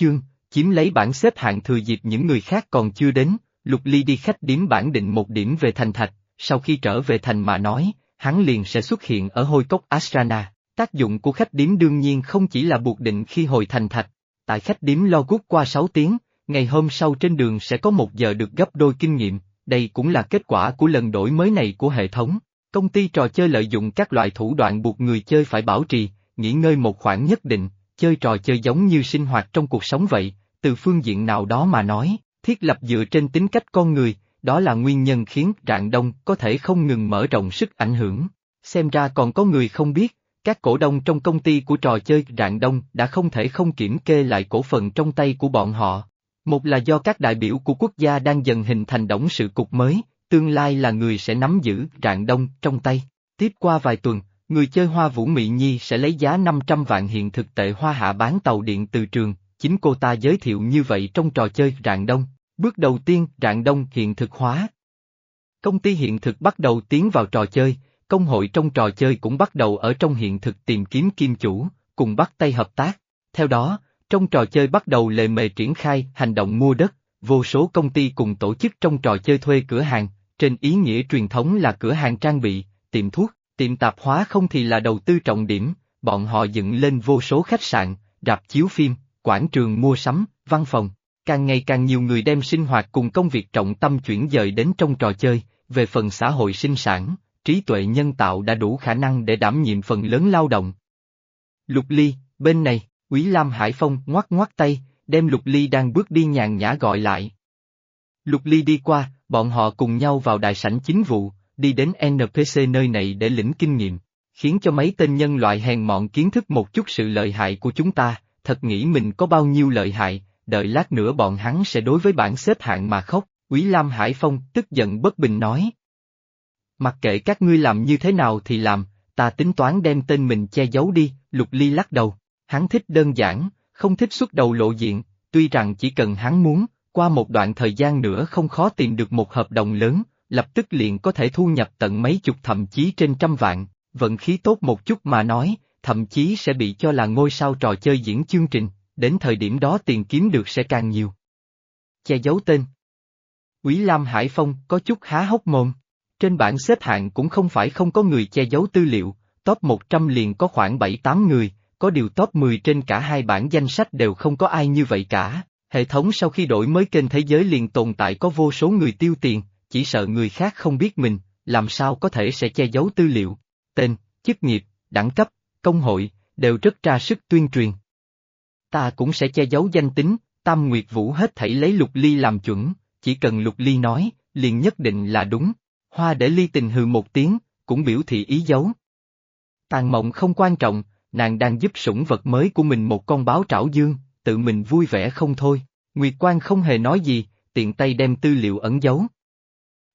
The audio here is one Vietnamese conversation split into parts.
chương, chiếm lấy bảng xếp hạng thừa dịp những người khác còn chưa đến, Lục Ly đi khách điếm bản định một điểm về thành thạch, sau khi trở về thành mà nói, hắn liền sẽ xuất hiện ở hôi cốc Asrana. Tác dụng của khách điếm đương nhiên không chỉ là buộc định khi hồi thành thạch, tại khách điếm lo gút qua 6 tiếng, ngày hôm sau trên đường sẽ có một giờ được gấp đôi kinh nghiệm, đây cũng là kết quả của lần đổi mới này của hệ thống. Công ty trò chơi lợi dụng các loại thủ đoạn buộc người chơi phải bảo trì, nghỉ ngơi một khoảng nhất định, chơi trò chơi giống như sinh hoạt trong cuộc sống vậy, từ phương diện nào đó mà nói, thiết lập dựa trên tính cách con người, đó là nguyên nhân khiến Rạng Đông có thể không ngừng mở rộng sức ảnh hưởng. Xem ra còn có người không biết, các cổ đông trong công ty của trò chơi Rạng Đông đã không thể không kiểm kê lại cổ phần trong tay của bọn họ. Một là do các đại biểu của quốc gia đang dần hình thành đổng sự cục mới, tương lai là người sẽ nắm giữ Rạng Đông trong tay. Tiếp qua vài tuần, người chơi Hoa Vũ mỹ Nhi sẽ lấy giá 500 vạn hiện thực tệ hoa hạ bán tàu điện từ trường, chính cô ta giới thiệu như vậy trong trò chơi Rạng Đông. Bước đầu tiên, Rạng Đông hiện thực hóa. Công ty hiện thực bắt đầu tiến vào trò chơi, công hội trong trò chơi cũng bắt đầu ở trong hiện thực tìm kiếm kim chủ, cùng bắt tay hợp tác. Theo đó, trong trò chơi bắt đầu lề mề triển khai hành động mua đất, vô số công ty cùng tổ chức trong trò chơi thuê cửa hàng, trên ý nghĩa truyền thống là cửa hàng trang bị, tiệm thuốc, tiệm tạp hóa không thì là đầu tư trọng điểm, bọn họ dựng lên vô số khách sạn, rạp chiếu phim, quảng trường mua sắm, văn phòng. Càng ngày càng nhiều người đem sinh hoạt cùng công việc trọng tâm chuyển dời đến trong trò chơi, về phần xã hội sinh sản, trí tuệ nhân tạo đã đủ khả năng để đảm nhiệm phần lớn lao động. Lục Ly, bên này, Quý Lam Hải Phong ngoắt ngoắt tay, đem Lục Ly đang bước đi nhàn nhã gọi lại. Lục Ly đi qua, bọn họ cùng nhau vào đại sảnh chính vụ, đi đến NPC nơi này để lĩnh kinh nghiệm, khiến cho mấy tên nhân loại hèn mọn kiến thức một chút sự lợi hại của chúng ta, thật nghĩ mình có bao nhiêu lợi hại, đợi lát nữa bọn hắn sẽ đối với bản xếp hạng mà khóc, Quý Lam Hải Phong tức giận bất bình nói. Mặc kệ các ngươi làm như thế nào thì làm, ta tính toán đem tên mình che giấu đi, Lục Ly lắc đầu, hắn thích đơn giản, không thích xuất đầu lộ diện, tuy rằng chỉ cần hắn muốn, qua một đoạn thời gian nữa không khó tìm được một hợp đồng lớn, lập tức liền có thể thu nhập tận mấy chục thậm chí trên trăm vạn, vận khí tốt một chút mà nói, thậm chí sẽ bị cho là ngôi sao trò chơi diễn chương trình, đến thời điểm đó tiền kiếm được sẽ càng nhiều. Che giấu tên Quý Lam Hải Phong có chút há hốc mồm. Trên bảng xếp hạng cũng không phải không có người che giấu tư liệu, top 100 liền có khoảng 7-8 người, có điều top 10 trên cả hai bảng danh sách đều không có ai như vậy cả. Hệ thống sau khi đổi mới kênh thế giới liền tồn tại có vô số người tiêu tiền, chỉ sợ người khác không biết mình, làm sao có thể sẽ che giấu tư liệu. Tên, chức nghiệp, đẳng cấp, công hội, đều rất ra sức tuyên truyền. Ta cũng sẽ che giấu danh tính, Tam Nguyệt Vũ hết thảy lấy Lục Ly làm chuẩn, chỉ cần Lục Ly nói, liền nhất định là đúng. Hoa để Ly tình hừ một tiếng, cũng biểu thị ý giấu. Tàn mộng không quan trọng, nàng đang giúp sủng vật mới của mình một con báo trảo dương, tự mình vui vẻ không thôi. Nguyệt Quan không hề nói gì, tiện tay đem tư liệu ẩn giấu.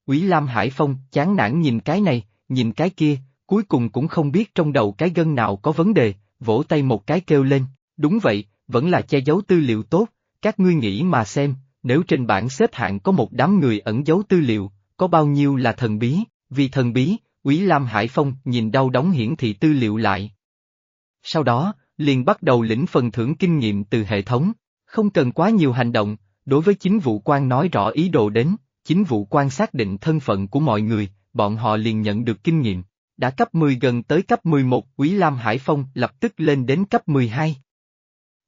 Quý Lam Hải Phong chán nản nhìn cái này, nhìn cái kia, cuối cùng cũng không biết trong đầu cái gân nào có vấn đề, vỗ tay một cái kêu lên, đúng vậy, vẫn là che giấu tư liệu tốt, các ngươi nghĩ mà xem, nếu trên bảng xếp hạng có một đám người ẩn giấu tư liệu, có bao nhiêu là thần bí, vì thần bí, Quý Lam Hải Phong nhìn đau đóng hiển thị tư liệu lại. Sau đó, liền bắt đầu lĩnh phần thưởng kinh nghiệm từ hệ thống, không cần quá nhiều hành động, đối với chính vụ quan nói rõ ý đồ đến, chính vụ quan xác định thân phận của mọi người, bọn họ liền nhận được kinh nghiệm. Đã cấp 10 gần tới cấp 11, Quý Lam Hải Phong lập tức lên đến cấp 12.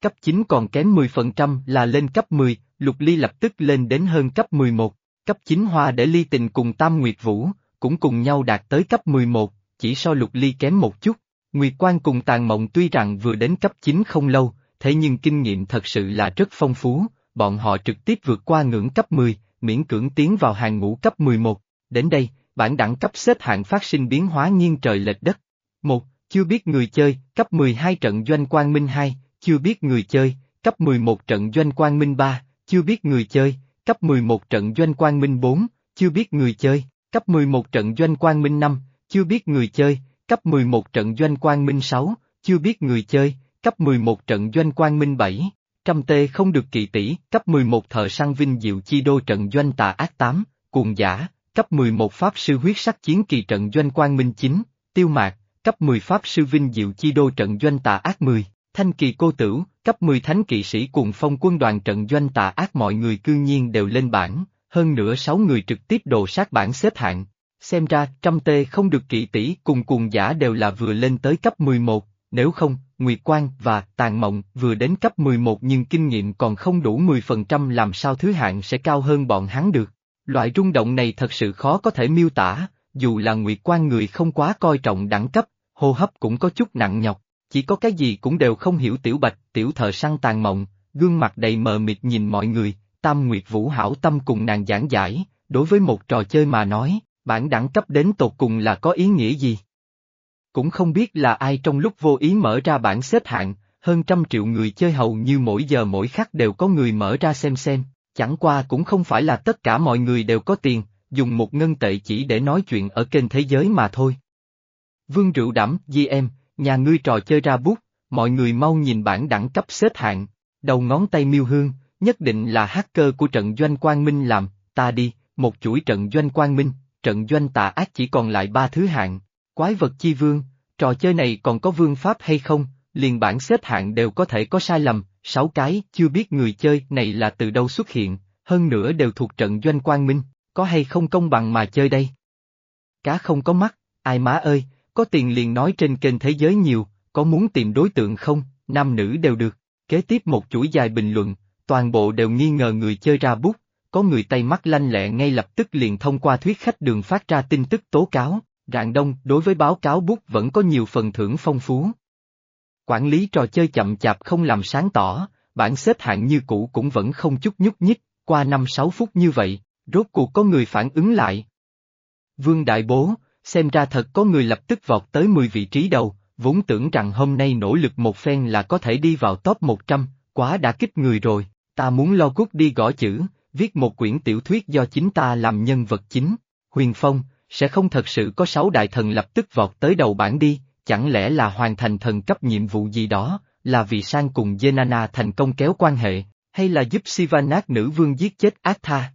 Cấp 9 còn kém 10% là lên cấp 10, Lục Ly lập tức lên đến hơn cấp 11. Cấp 9 Hoa để Ly tình cùng Tam Nguyệt Vũ, cũng cùng nhau đạt tới cấp 11, chỉ so Lục Ly kém một chút. Nguyệt Quan cùng Tàn Mộng tuy rằng vừa đến cấp 9 không lâu, thế nhưng kinh nghiệm thật sự là rất phong phú, bọn họ trực tiếp vượt qua ngưỡng cấp 10, miễn cưỡng tiến vào hàng ngũ cấp 11. Đến đây, bản đẳng cấp xếp hạng phát sinh biến hóa nghiêng trời lệch đất. Một, chưa biết người chơi, cấp 12 trận doanh quang minh 2, chưa biết người chơi, cấp 11 trận doanh quang minh 3, chưa biết người chơi, cấp 11 trận doanh quang minh 4, chưa biết người chơi, cấp 11 trận doanh quang minh 5, chưa biết người chơi, cấp 11 trận doanh quang minh 6, chưa biết người chơi, cấp 11 trận doanh quang minh 7, trăm tê không được kỳ tỷ, cấp 11 thợ săn vinh diệu chi đô trận doanh tà ác 8, cuồng giả, cấp 11 pháp sư huyết sắc chiến kỳ trận doanh quang minh 9, tiêu mạc, cấp 10 pháp sư vinh diệu chi đô trận doanh tà ác 10, Thanh kỳ cô tửu, cấp 10 thánh kỵ sĩ cùng phong quân đoàn trận doanh tà ác mọi người cư nhiên đều lên bảng, hơn nữa 6 người trực tiếp đồ sát bảng xếp hạng. Xem ra, trăm tê không được kỵ tỷ cùng cuồng giả đều là vừa lên tới cấp 11, nếu không, Nguyệt Quang và Tàn Mộng vừa đến cấp 11 nhưng kinh nghiệm còn không đủ 10% làm sao thứ hạng sẽ cao hơn bọn hắn được. Loại rung động này thật sự khó có thể miêu tả, dù là Nguyệt Quang người không quá coi trọng đẳng cấp, hô hấp cũng có chút nặng nhọc, chỉ có cái gì cũng đều không hiểu tiểu bạch, tiểu thợ săn tàn mộng, gương mặt đầy mờ mịt nhìn mọi người, Tam Nguyệt Vũ hảo tâm cùng nàng giảng giải, đối với một trò chơi mà nói, bản đẳng cấp đến tột cùng là có ý nghĩa gì? Cũng không biết là ai trong lúc vô ý mở ra bảng xếp hạng, hơn trăm triệu người chơi hầu như mỗi giờ mỗi khắc đều có người mở ra xem xem, chẳng qua cũng không phải là tất cả mọi người đều có tiền, dùng một ngân tệ chỉ để nói chuyện ở kênh thế giới mà thôi. Vương Rượu Đảm, GM, nhà ngươi trò chơi ra bút, mọi người mau nhìn bản đẳng cấp xếp hạng, đầu ngón tay miêu hương, nhất định là hacker của trận doanh quang minh làm, ta đi, một chuỗi trận doanh quang minh, trận doanh tà ác chỉ còn lại ba thứ hạng, quái vật chi vương, trò chơi này còn có vương pháp hay không, liền bản xếp hạng đều có thể có sai lầm, sáu cái, chưa biết người chơi này là từ đâu xuất hiện, hơn nữa đều thuộc trận doanh quang minh, có hay không công bằng mà chơi đây? Cá không có mắt, ai má ơi, có tiền liền nói trên kênh thế giới nhiều, có muốn tìm đối tượng không, nam nữ đều được. Kế tiếp một chuỗi dài bình luận, toàn bộ đều nghi ngờ người chơi ra bút, có người tay mắt lanh lẹ ngay lập tức liền thông qua thuyết khách đường phát ra tin tức tố cáo, rạng đông đối với báo cáo bút vẫn có nhiều phần thưởng phong phú. Quản lý trò chơi chậm chạp không làm sáng tỏ, bản xếp hạng như cũ cũng vẫn không chút nhúc nhích, qua 5-6 phút như vậy, rốt cuộc có người phản ứng lại. Vương Đại Bố, xem ra thật có người lập tức vọt tới 10 vị trí đầu, vốn tưởng rằng hôm nay nỗ lực một phen là có thể đi vào top 100, quá đã kích người rồi, ta muốn lo cút đi gõ chữ, viết một quyển tiểu thuyết do chính ta làm nhân vật chính. Huyền Phong, sẽ không thật sự có sáu đại thần lập tức vọt tới đầu bảng đi, chẳng lẽ là hoàn thành thần cấp nhiệm vụ gì đó, là vì sang cùng Zenana thành công kéo quan hệ, hay là giúp Sivanak nữ vương giết chết Atha?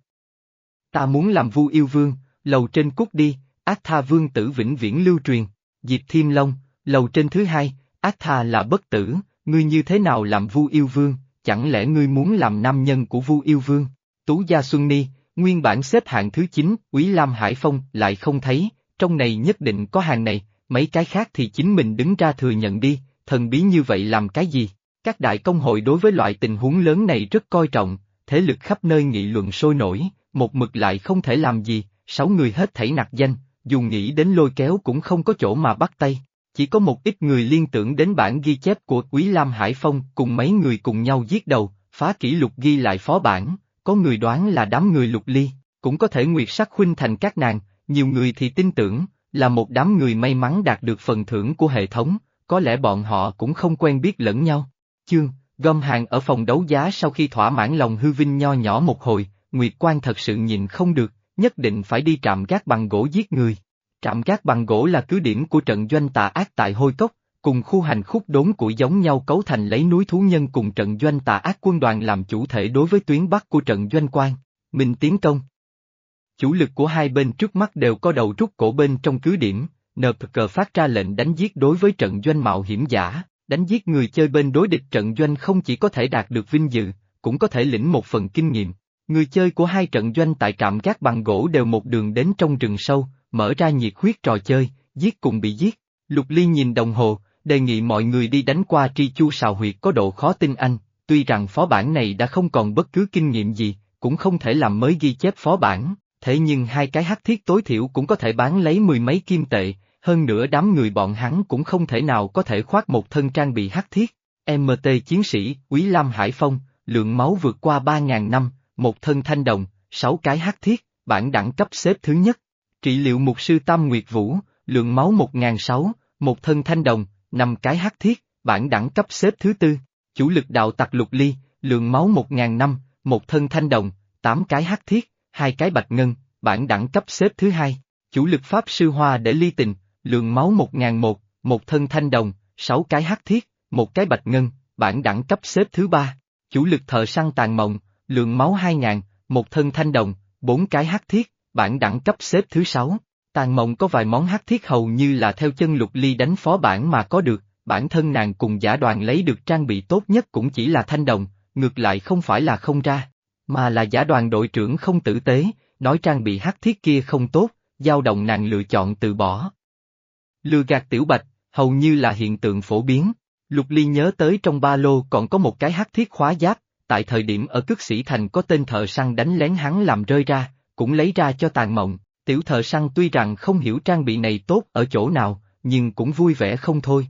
Ta muốn làm vu yêu vương, lầu trên cút đi, Atha vương tử vĩnh viễn lưu truyền, Diệp Thiêm Long, lầu trên thứ hai, Atha là bất tử, ngươi như thế nào làm vu yêu vương, chẳng lẽ ngươi muốn làm nam nhân của vu yêu vương? Tú Gia Xuân Ni, nguyên bản xếp hạng thứ 9, Quý Lam Hải Phong lại không thấy, trong này nhất định có hàng này, mấy cái khác thì chính mình đứng ra thừa nhận đi, thần bí như vậy làm cái gì? Các đại công hội đối với loại tình huống lớn này rất coi trọng, thế lực khắp nơi nghị luận sôi nổi, một mực lại không thể làm gì, sáu người hết thảy nặc danh, dù nghĩ đến lôi kéo cũng không có chỗ mà bắt tay. Chỉ có một ít người liên tưởng đến bản ghi chép của Quý Lam Hải Phong cùng mấy người cùng nhau giết đầu, phá kỷ lục ghi lại phó bản, có người đoán là đám người lục ly, cũng có thể nguyệt sắc huynh thành các nàng, nhiều người thì tin tưởng, là một đám người may mắn đạt được phần thưởng của hệ thống, có lẽ bọn họ cũng không quen biết lẫn nhau. Chương, gom hàng ở phòng đấu giá sau khi thỏa mãn lòng hư vinh nho nhỏ một hồi, Nguyệt Quan thật sự nhìn không được, nhất định phải đi trạm gác bằng gỗ giết người. Trạm gác bằng gỗ là cứ điểm của trận doanh tà ác tại Hôi Cốc, cùng khu hành khúc đốn củi giống nhau cấu thành lấy núi thú nhân cùng trận doanh tà ác quân đoàn làm chủ thể đối với tuyến bắc của trận doanh quan, mình tiến công. Chủ lực của hai bên trước mắt đều có đầu rút cổ bên trong cứ điểm, NPK phát ra lệnh đánh giết đối với trận doanh mạo hiểm giả, đánh giết người chơi bên đối địch trận doanh không chỉ có thể đạt được vinh dự, cũng có thể lĩnh một phần kinh nghiệm. Người chơi của hai trận doanh tại trạm gác bằng gỗ đều một đường đến trong rừng sâu, mở ra nhiệt huyết trò chơi, giết cùng bị giết. Lục Ly nhìn đồng hồ, đề nghị mọi người đi đánh qua tri chu sào huyệt có độ khó tin anh, tuy rằng phó bản này đã không còn bất cứ kinh nghiệm gì, cũng không thể làm mới ghi chép phó bản, thế nhưng hai cái hắc thiết tối thiểu cũng có thể bán lấy mười mấy kim tệ, hơn nữa đám người bọn hắn cũng không thể nào có thể khoác một thân trang bị hắc thiết. MT chiến sĩ, Quý Lam Hải Phong, lượng máu vượt qua 3.000 năm, một thân thanh đồng, sáu cái hắc thiết, bản đẳng cấp xếp thứ nhất. Trị liệu mục sư Tam Nguyệt Vũ, lượng máu 1.006, một thân thanh đồng, năm cái hắc thiết, bản đẳng cấp xếp thứ tư. Chủ lực đạo tặc lục ly, lượng máu 1.000 năm, một thân thanh đồng, tám cái hắc thiết, hai cái bạch ngân, bản đẳng cấp xếp thứ hai. Chủ lực pháp sư hoa để ly tình, lượng máu 1001, một thân thanh đồng, sáu cái hắc thiết, một cái bạch ngân, bản đẳng cấp xếp thứ ba. Chủ lực thợ săn tàn mộng, lượng máu 2000, một thân thanh đồng, bốn cái hắc thiết, bản đẳng cấp xếp thứ sáu. Tàn mộng có vài món hắc thiết hầu như là theo chân lục ly đánh phó bản mà có được, bản thân nàng cùng giả đoàn lấy được trang bị tốt nhất cũng chỉ là thanh đồng, ngược lại không phải là không ra, mà là giả đoàn đội trưởng không tử tế, nói trang bị hắc thiết kia không tốt, dao động nàng lựa chọn từ bỏ. Lừa gạt tiểu bạch, hầu như là hiện tượng phổ biến. Lục Ly nhớ tới trong ba lô còn có một cái hắc thiết khóa giáp, tại thời điểm ở Cước sĩ thành có tên thợ săn đánh lén hắn làm rơi ra, cũng lấy ra cho tàn mộng. Tiểu thợ săn tuy rằng không hiểu trang bị này tốt ở chỗ nào, nhưng cũng vui vẻ không thôi.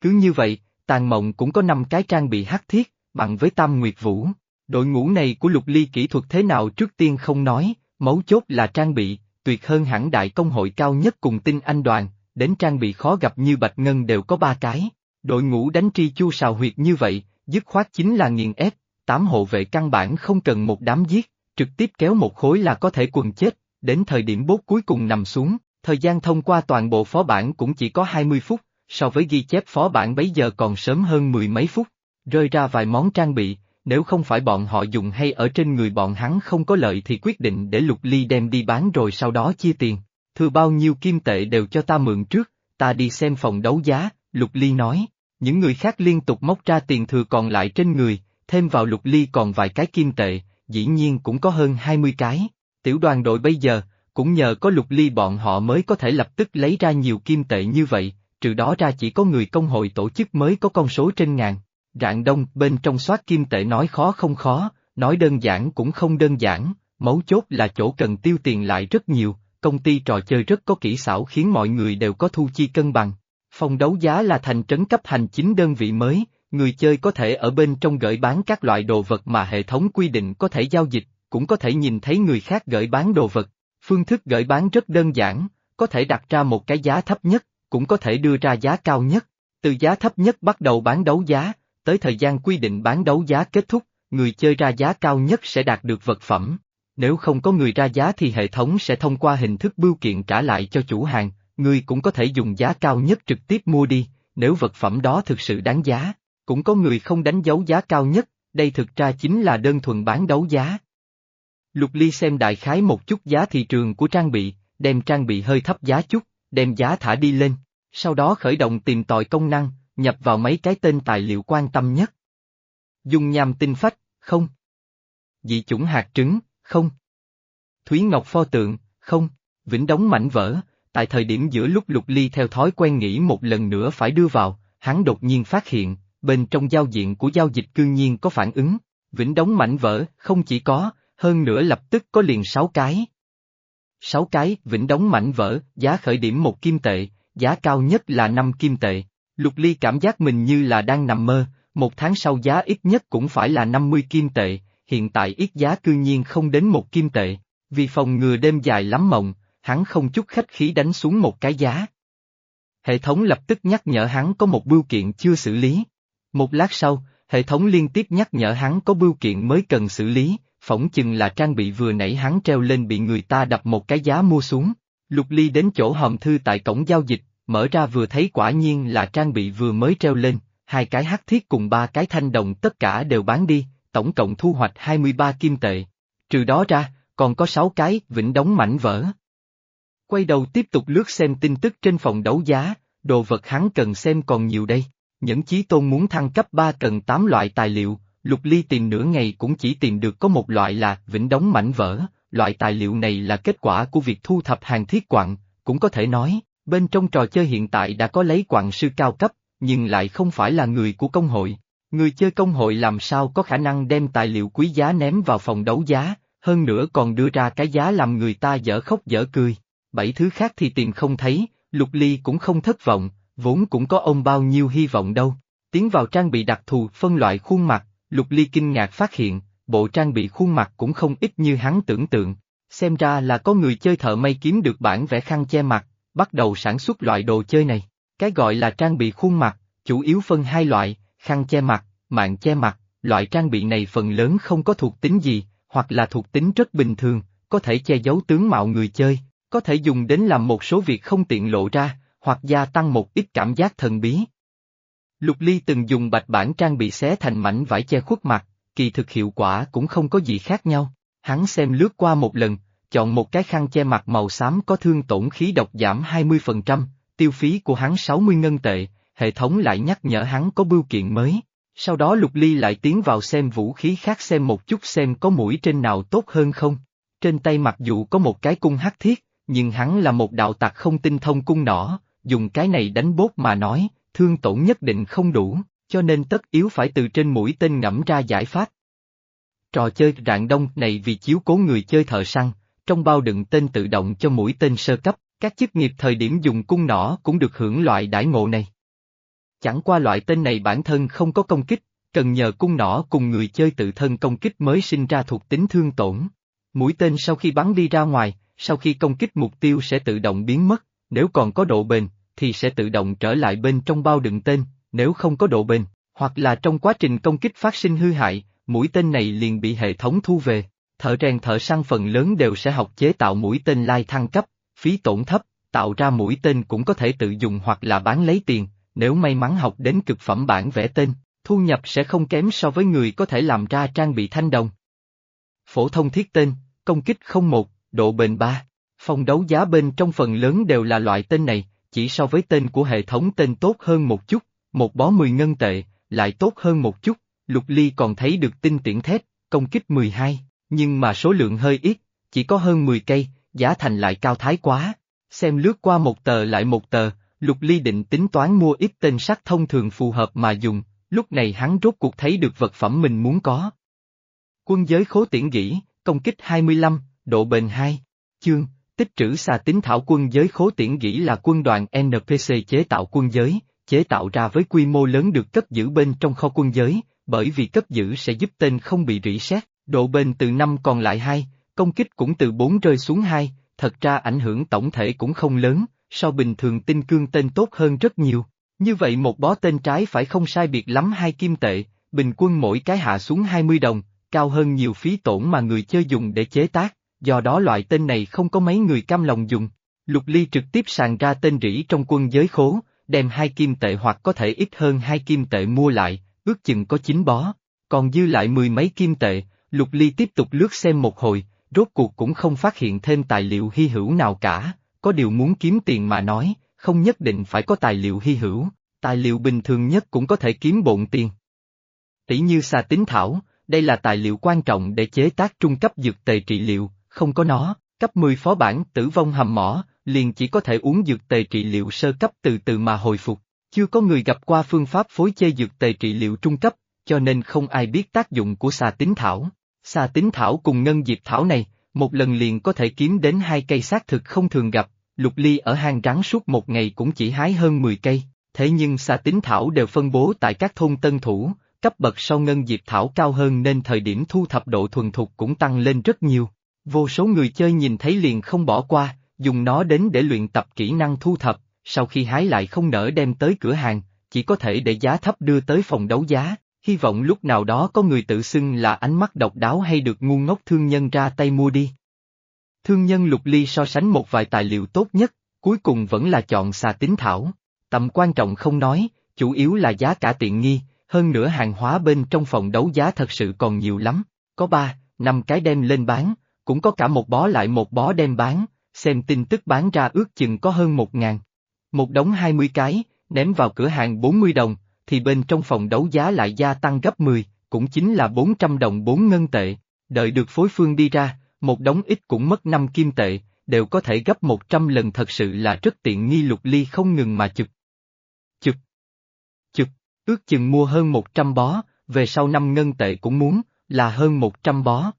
Cứ như vậy, tàn mộng cũng có năm cái trang bị hắc thiết, bằng với Tam Nguyệt Vũ. Đội ngũ này của Lục Ly kỹ thuật thế nào trước tiên không nói, mấu chốt là trang bị, tuyệt hơn hẳn đại công hội cao nhất cùng tinh anh đoàn, đến trang bị khó gặp như Bạch Ngân đều có ba cái. Đội ngũ đánh tri chu sào huyệt như vậy, dứt khoát chính là nghiền ép, tám hộ vệ căn bản không cần một đám giết, trực tiếp kéo một khối là có thể quần chết, đến thời điểm bốt cuối cùng nằm xuống, thời gian thông qua toàn bộ phó bản cũng chỉ có 20 phút, so với ghi chép phó bản bấy giờ còn sớm hơn mười mấy phút, rơi ra vài món trang bị, nếu không phải bọn họ dùng hay ở trên người bọn hắn không có lợi thì quyết định để Lục Ly đem đi bán rồi sau đó chia tiền. Thừa bao nhiêu kim tệ đều cho ta mượn trước, ta đi xem phòng đấu giá, Lục Ly nói. Những người khác liên tục móc ra tiền thừa còn lại trên người, thêm vào Lục Ly còn vài cái kim tệ, dĩ nhiên cũng có hơn 20 cái. Tiểu đoàn đội bây giờ, cũng nhờ có Lục Ly bọn họ mới có thể lập tức lấy ra nhiều kim tệ như vậy, trừ đó ra chỉ có người công hội tổ chức mới có con số trên ngàn. Rạng đông bên trong soát kim tệ nói khó không khó, nói đơn giản cũng không đơn giản, mấu chốt là chỗ cần tiêu tiền lại rất nhiều, công ty trò chơi rất có kỹ xảo khiến mọi người đều có thu chi cân bằng. Phòng đấu giá là thành trấn cấp hành chính đơn vị mới, người chơi có thể ở bên trong gửi bán các loại đồ vật mà hệ thống quy định có thể giao dịch, cũng có thể nhìn thấy người khác gửi bán đồ vật. Phương thức gửi bán rất đơn giản, có thể đặt ra một cái giá thấp nhất, cũng có thể đưa ra giá cao nhất. Từ giá thấp nhất bắt đầu bán đấu giá, tới thời gian quy định bán đấu giá kết thúc, người chơi ra giá cao nhất sẽ đạt được vật phẩm. Nếu không có người ra giá thì hệ thống sẽ thông qua hình thức bưu kiện trả lại cho chủ hàng, người cũng có thể dùng giá cao nhất trực tiếp mua đi, nếu vật phẩm đó thực sự đáng giá. Cũng có người không đánh dấu giá cao nhất, đây thực ra chính là đơn thuần bán đấu giá. Lục Ly xem đại khái một chút giá thị trường của trang bị, đem trang bị hơi thấp giá chút, đem giá thả đi lên, sau đó khởi động tìm tòi công năng, nhập vào mấy cái tên tài liệu quan tâm nhất. Dung nham tinh phách, không. Dị chủng hạt trứng, không. Thúy Ngọc pho tượng, không. Vĩnh đóng mảnh vỡ, tại thời điểm giữa lúc Lục Ly theo thói quen nghĩ một lần nữa phải đưa vào, hắn đột nhiên phát hiện, bên trong giao diện của giao dịch cương nhiên có phản ứng. Vĩnh đóng mảnh vỡ, không chỉ có, hơn nữa lập tức có liền sáu cái. Sáu cái, vĩnh đóng mảnh vỡ, giá khởi điểm một kim tệ, giá cao nhất là năm kim tệ. Lục Ly cảm giác mình như là đang nằm mơ, một tháng sau giá ít nhất cũng phải là 50 kim tệ, hiện tại ít giá cư nhiên không đến một kim tệ, vì phòng ngừa đêm dài lắm mộng, hắn không chút khách khí đánh xuống một cái giá. Hệ thống lập tức nhắc nhở hắn có một bưu kiện chưa xử lý. Một lát sau, hệ thống liên tiếp nhắc nhở hắn có bưu kiện mới cần xử lý, phỏng chừng là trang bị vừa nãy hắn treo lên bị người ta đập một cái giá mua xuống. Lục Ly đến chỗ hòm thư tại cổng giao dịch, mở ra vừa thấy quả nhiên là trang bị vừa mới treo lên, hai cái hắc thiết cùng ba cái thanh đồng tất cả đều bán đi, tổng cộng thu hoạch 23 kim tệ. Trừ đó ra, còn có 6 cái vĩnh đóng mảnh vỡ. Quay đầu tiếp tục lướt xem tin tức trên phòng đấu giá, đồ vật hắn cần xem còn nhiều đây. Những chí tôn muốn thăng cấp 3 cần 8 loại tài liệu, Lục Ly tìm nửa ngày cũng chỉ tìm được có một loại là vĩnh đóng mảnh vỡ, loại tài liệu này là kết quả của việc thu thập hàng thiết quặng, cũng có thể nói, bên trong trò chơi hiện tại đã có lấy quặng sư cao cấp, nhưng lại không phải là người của công hội. Người chơi công hội làm sao có khả năng đem tài liệu quý giá ném vào phòng đấu giá, hơn nữa còn đưa ra cái giá làm người ta dở khóc dở cười. Bảy thứ khác thì tìm không thấy, Lục Ly cũng không thất vọng, vốn cũng có ông bao nhiêu hy vọng đâu. Tiến vào trang bị đặc thù phân loại khuôn mặt, Lục Ly kinh ngạc phát hiện, bộ trang bị khuôn mặt cũng không ít như hắn tưởng tượng. Xem ra là có người chơi thợ may kiếm được bản vẽ khăn che mặt, bắt đầu sản xuất loại đồ chơi này. Cái gọi là trang bị khuôn mặt, chủ yếu phân hai loại, khăn che mặt, mạng che mặt, loại trang bị này phần lớn không có thuộc tính gì, hoặc là thuộc tính rất bình thường, có thể che giấu tướng mạo người chơi, có thể dùng đến làm một số việc không tiện lộ ra, hoặc gia tăng một ít cảm giác thần bí. Lục Ly từng dùng bạch bản trang bị xé thành mảnh vải che khuất mặt, kỳ thực hiệu quả cũng không có gì khác nhau. Hắn xem lướt qua một lần, chọn một cái khăn che mặt màu xám có thương tổn khí độc giảm 20%, tiêu phí của hắn 60 ngân tệ, hệ thống lại nhắc nhở hắn có bưu kiện mới. Sau đó Lục Ly lại tiến vào xem vũ khí khác xem một chút xem có mũi trên nào tốt hơn không. Trên tay mặc dù có một cái cung hắc thiết, nhưng hắn là một đạo tặc không tinh thông cung nỏ, dùng cái này đánh bốt mà nói, thương tổn nhất định không đủ, cho nên tất yếu phải từ trên mũi tên ngẫm ra giải pháp. Trò chơi rạng đông này vì chiếu cố người chơi thợ săn, trong bao đựng tên tự động cho mũi tên sơ cấp, các chức nghiệp thời điểm dùng cung nỏ cũng được hưởng loại đãi ngộ này. Chẳng qua loại tên này bản thân không có công kích, cần nhờ cung nỏ cùng người chơi tự thân công kích mới sinh ra thuộc tính thương tổn. Mũi tên sau khi bắn đi ra ngoài, sau khi công kích mục tiêu sẽ tự động biến mất, nếu còn có độ bền, thì sẽ tự động trở lại bên trong bao đựng tên, nếu không có độ bền, hoặc là trong quá trình công kích phát sinh hư hại, mũi tên này liền bị hệ thống thu về. Thợ rèn thợ săn phần lớn đều sẽ học chế tạo mũi tên lai thăng cấp, phí tổn thấp, tạo ra mũi tên cũng có thể tự dùng hoặc là bán lấy tiền, nếu may mắn học đến cực phẩm bản vẽ tên, thu nhập sẽ không kém so với người có thể làm ra trang bị thanh đồng. Phổ thông thiết tên, công kích 01, độ bền 3. Phòng đấu giá bên trong phần lớn đều là loại tên này, chỉ so với tên của hệ thống tên tốt hơn một chút, một bó 10 ngân tệ, lại tốt hơn một chút, Lục Ly còn thấy được tinh tiễn thép, công kích 12, nhưng mà số lượng hơi ít, chỉ có hơn 10 cây, giá thành lại cao thái quá. Xem lướt qua một tờ lại một tờ, Lục Ly định tính toán mua ít tên sắt thông thường phù hợp mà dùng, lúc này hắn rốt cuộc thấy được vật phẩm mình muốn có. Quân giới khố tiễn gỉ, công kích 25, độ bền 2. Chương, tích trữ xà tính thảo quân giới khố tiễn nghĩ là quân đoàn NPC chế tạo quân giới, chế tạo ra với quy mô lớn được cất giữ bên trong kho quân giới, bởi vì cất giữ sẽ giúp tên không bị rỉ sét, độ bền từ 5 còn lại 2, công kích cũng từ 4 rơi xuống 2, thật ra ảnh hưởng tổng thể cũng không lớn, so bình thường tinh cương tên tốt hơn rất nhiều. Như vậy một bó tên trái phải không sai biệt lắm hai kim tệ, bình quân mỗi cái hạ xuống 20 đồng, cao hơn nhiều phí tổn mà người chơi dùng để chế tác, do đó loại tên này không có mấy người cam lòng dùng. Lục Ly trực tiếp sàn ra tên rỉ trong quân giới khố, đem hai kim tệ hoặc có thể ít hơn hai kim tệ mua lại, ước chừng có chín bó, còn dư lại mười mấy kim tệ, Lục Ly tiếp tục lướt xem một hồi, rốt cuộc cũng không phát hiện thêm tài liệu hy hữu nào cả, có điều muốn kiếm tiền mà nói, không nhất định phải có tài liệu hy hữu, tài liệu bình thường nhất cũng có thể kiếm bộn tiền. Tỷ như xà tính thảo, đây là tài liệu quan trọng để chế tác trung cấp dược tề trị liệu, không có nó, cấp 10 phó bản tử vong hầm mỏ, liền chỉ có thể uống dược tề trị liệu sơ cấp từ từ mà hồi phục. Chưa có người gặp qua phương pháp phối chê dược tề trị liệu trung cấp, cho nên không ai biết tác dụng của xà tính thảo. Xà tính thảo cùng ngân diệp thảo này, một lần liền có thể kiếm đến hai cây xác thực không thường gặp, lục ly ở hang rắn suốt một ngày cũng chỉ hái hơn 10 cây, thế nhưng xà tính thảo đều phân bố tại các thôn tân thủ, cấp bậc sau ngân diệp thảo cao hơn nên thời điểm thu thập độ thuần thục cũng tăng lên rất nhiều. Vô số người chơi nhìn thấy liền không bỏ qua, dùng nó đến để luyện tập kỹ năng thu thập, sau khi hái lại không nỡ đem tới cửa hàng, chỉ có thể để giá thấp đưa tới phòng đấu giá, hy vọng lúc nào đó có người tự xưng là ánh mắt độc đáo hay được ngu ngốc thương nhân ra tay mua đi. Thương nhân lục ly so sánh một vài tài liệu tốt nhất, cuối cùng vẫn là chọn xà tính thảo. Tầm quan trọng không nói, chủ yếu là giá cả tiện nghi, hơn nữa hàng hóa bên trong phòng đấu giá thật sự còn nhiều lắm, có ba, năm cái đem lên bán, cũng có cả một bó lại một bó đem bán, xem tin tức bán ra ước chừng có hơn một ngàn. Một đống hai mươi cái, ném vào cửa hàng bốn mươi đồng, thì bên trong phòng đấu giá lại gia tăng gấp 10, cũng chính là 400 đồng 4 ngân tệ. Đợi được phối phương đi ra, một đống ít cũng mất 5 kim tệ, đều có thể gấp 100 lần thật sự là rất tiện nghi lục ly không ngừng mà chụp. Chụp. Chụp, ước chừng mua hơn 100 bó, về sau 5 ngân tệ cũng muốn, là hơn 100 bó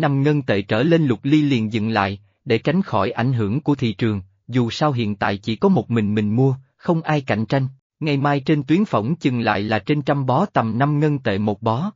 năm ngân tệ trở lên lục ly liền dừng lại, để tránh khỏi ảnh hưởng của thị trường, dù sao hiện tại chỉ có một mình mình mua, không ai cạnh tranh, ngày mai trên tuyến phỏng chừng lại là trên trăm bó tầm 5 ngân tệ một bó.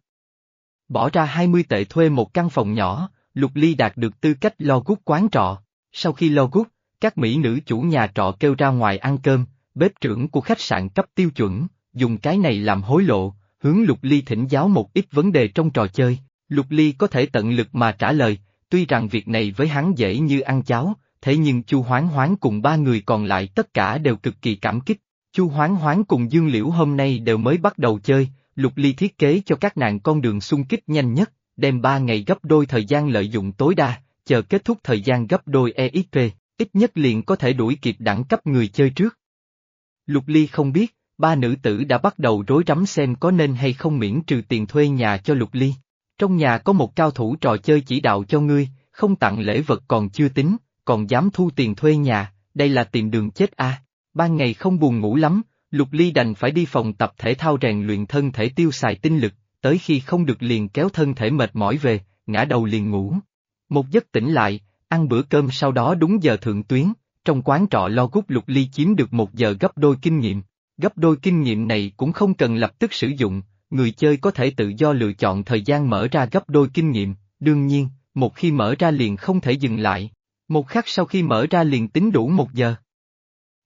Bỏ ra 20 tệ thuê một căn phòng nhỏ, Lục Ly đạt được tư cách lo gút quán trọ. Sau khi lo gút, các mỹ nữ chủ nhà trọ kêu ra ngoài ăn cơm, bếp trưởng của khách sạn cấp tiêu chuẩn, dùng cái này làm hối lộ, hướng Lục Ly thỉnh giáo một ít vấn đề trong trò chơi. Lục Ly có thể tận lực mà trả lời, tuy rằng việc này với hắn dễ như ăn cháo, thế nhưng Chu Hoán Hoán cùng ba người còn lại tất cả đều cực kỳ cảm kích. Chu Hoán Hoán cùng Dương Liễu hôm nay đều mới bắt đầu chơi, Lục Ly thiết kế cho các nàng con đường xung kích nhanh nhất, đem ba ngày gấp đôi thời gian lợi dụng tối đa, chờ kết thúc thời gian gấp đôi EXP, ít nhất liền có thể đuổi kịp đẳng cấp người chơi trước. Lục Ly không biết, ba nữ tử đã bắt đầu rối rắm xem có nên hay không miễn trừ tiền thuê nhà cho Lục Ly. Trong nhà có một cao thủ trò chơi chỉ đạo cho ngươi, không tặng lễ vật còn chưa tính, còn dám thu tiền thuê nhà, đây là tìm đường chết a. Ban ngày không buồn ngủ lắm, Lục Ly đành phải đi phòng tập thể thao rèn luyện thân thể tiêu xài tinh lực, tới khi không được liền kéo thân thể mệt mỏi về, ngã đầu liền ngủ. Một giấc tỉnh lại, ăn bữa cơm sau đó đúng giờ thượng tuyến, trong quán trọ lo gút Lục Ly chiếm được một giờ gấp đôi kinh nghiệm. Gấp đôi kinh nghiệm này cũng không cần lập tức sử dụng, người chơi có thể tự do lựa chọn thời gian mở ra gấp đôi kinh nghiệm, đương nhiên, một khi mở ra liền không thể dừng lại. Một khắc sau khi mở ra liền tính đủ một giờ.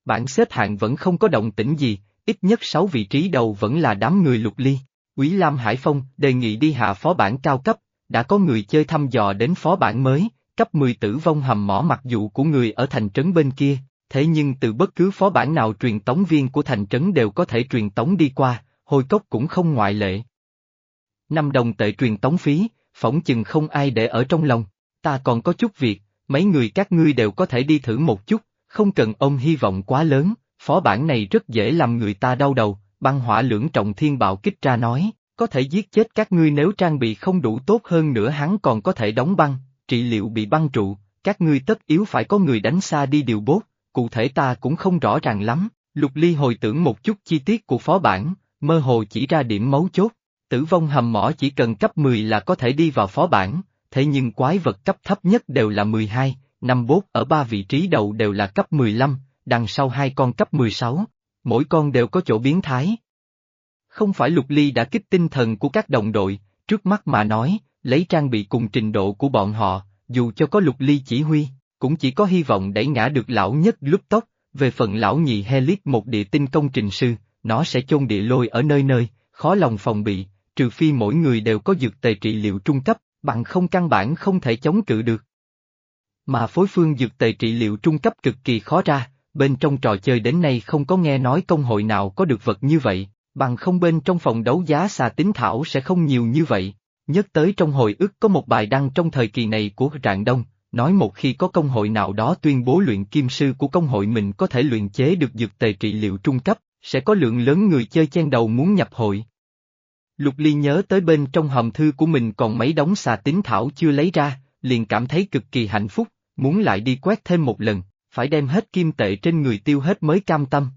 Bảng xếp hạng vẫn không có động tĩnh gì, ít nhất 6 vị trí đầu vẫn là đám người lục ly. Quý Lam Hải Phong đề nghị đi hạ phó bản cao cấp, đã có người chơi thăm dò đến phó bản mới, cấp 10 tử vong hầm mỏ mặc dù của người ở thành trấn bên kia, thế nhưng từ bất cứ phó bản nào truyền tống viên của thành trấn đều có thể truyền tống đi qua, hồi cốc cũng không ngoại lệ. Năm đồng tệ truyền tống phí, phỏng chừng không ai để ở trong lòng, ta còn có chút việc, mấy người các ngươi đều có thể đi thử một chút, không cần ông hy vọng quá lớn, phó bản này rất dễ làm người ta đau đầu, băng hỏa lưỡng trọng thiên bạo kích ra nói, có thể giết chết các ngươi nếu trang bị không đủ tốt hơn nữa hắn còn có thể đóng băng, trị liệu bị băng trụ, các ngươi tất yếu phải có người đánh xa đi điều bốt, cụ thể ta cũng không rõ ràng lắm, Lục Ly hồi tưởng một chút chi tiết của phó bản, mơ hồ chỉ ra điểm mấu chốt, tử vong hầm mỏ chỉ cần cấp 10 là có thể đi vào phó bản, thế nhưng quái vật cấp thấp nhất đều là 12, năm bốt ở ba vị trí đầu đều là cấp 15, đằng sau hai con cấp 16, mỗi con đều có chỗ biến thái. Không phải lục ly đã kích tinh thần của các đồng đội, trước mắt mà nói, lấy trang bị cùng trình độ của bọn họ, dù cho có lục ly chỉ huy, cũng chỉ có hy vọng đẩy ngã được lão nhất lúc tốc, về phần lão nhị Helix một địa tinh công trình sư, nó sẽ chôn địa lôi ở nơi nơi, khó lòng phòng bị, trừ phi mỗi người đều có dược tề trị liệu trung cấp, bằng không căn bản không thể chống cự được. Mà phối phương dược tề trị liệu trung cấp cực kỳ khó ra, bên trong trò chơi đến nay không có nghe nói công hội nào có được vật như vậy, bằng không bên trong phòng đấu giá xà tính thảo sẽ không nhiều như vậy. Nhất tới trong hồi ức có một bài đăng trong thời kỳ này của Trạng Đông, nói một khi có công hội nào đó tuyên bố luyện kim sư của công hội mình có thể luyện chế được dược tề trị liệu trung cấp, sẽ có lượng lớn người chơi chen đầu muốn nhập hội. Lục Ly nhớ tới bên trong hòm thư của mình còn mấy đống xà tính thảo chưa lấy ra, liền cảm thấy cực kỳ hạnh phúc, muốn lại đi quét thêm một lần, phải đem hết kim tệ trên người tiêu hết mới cam tâm.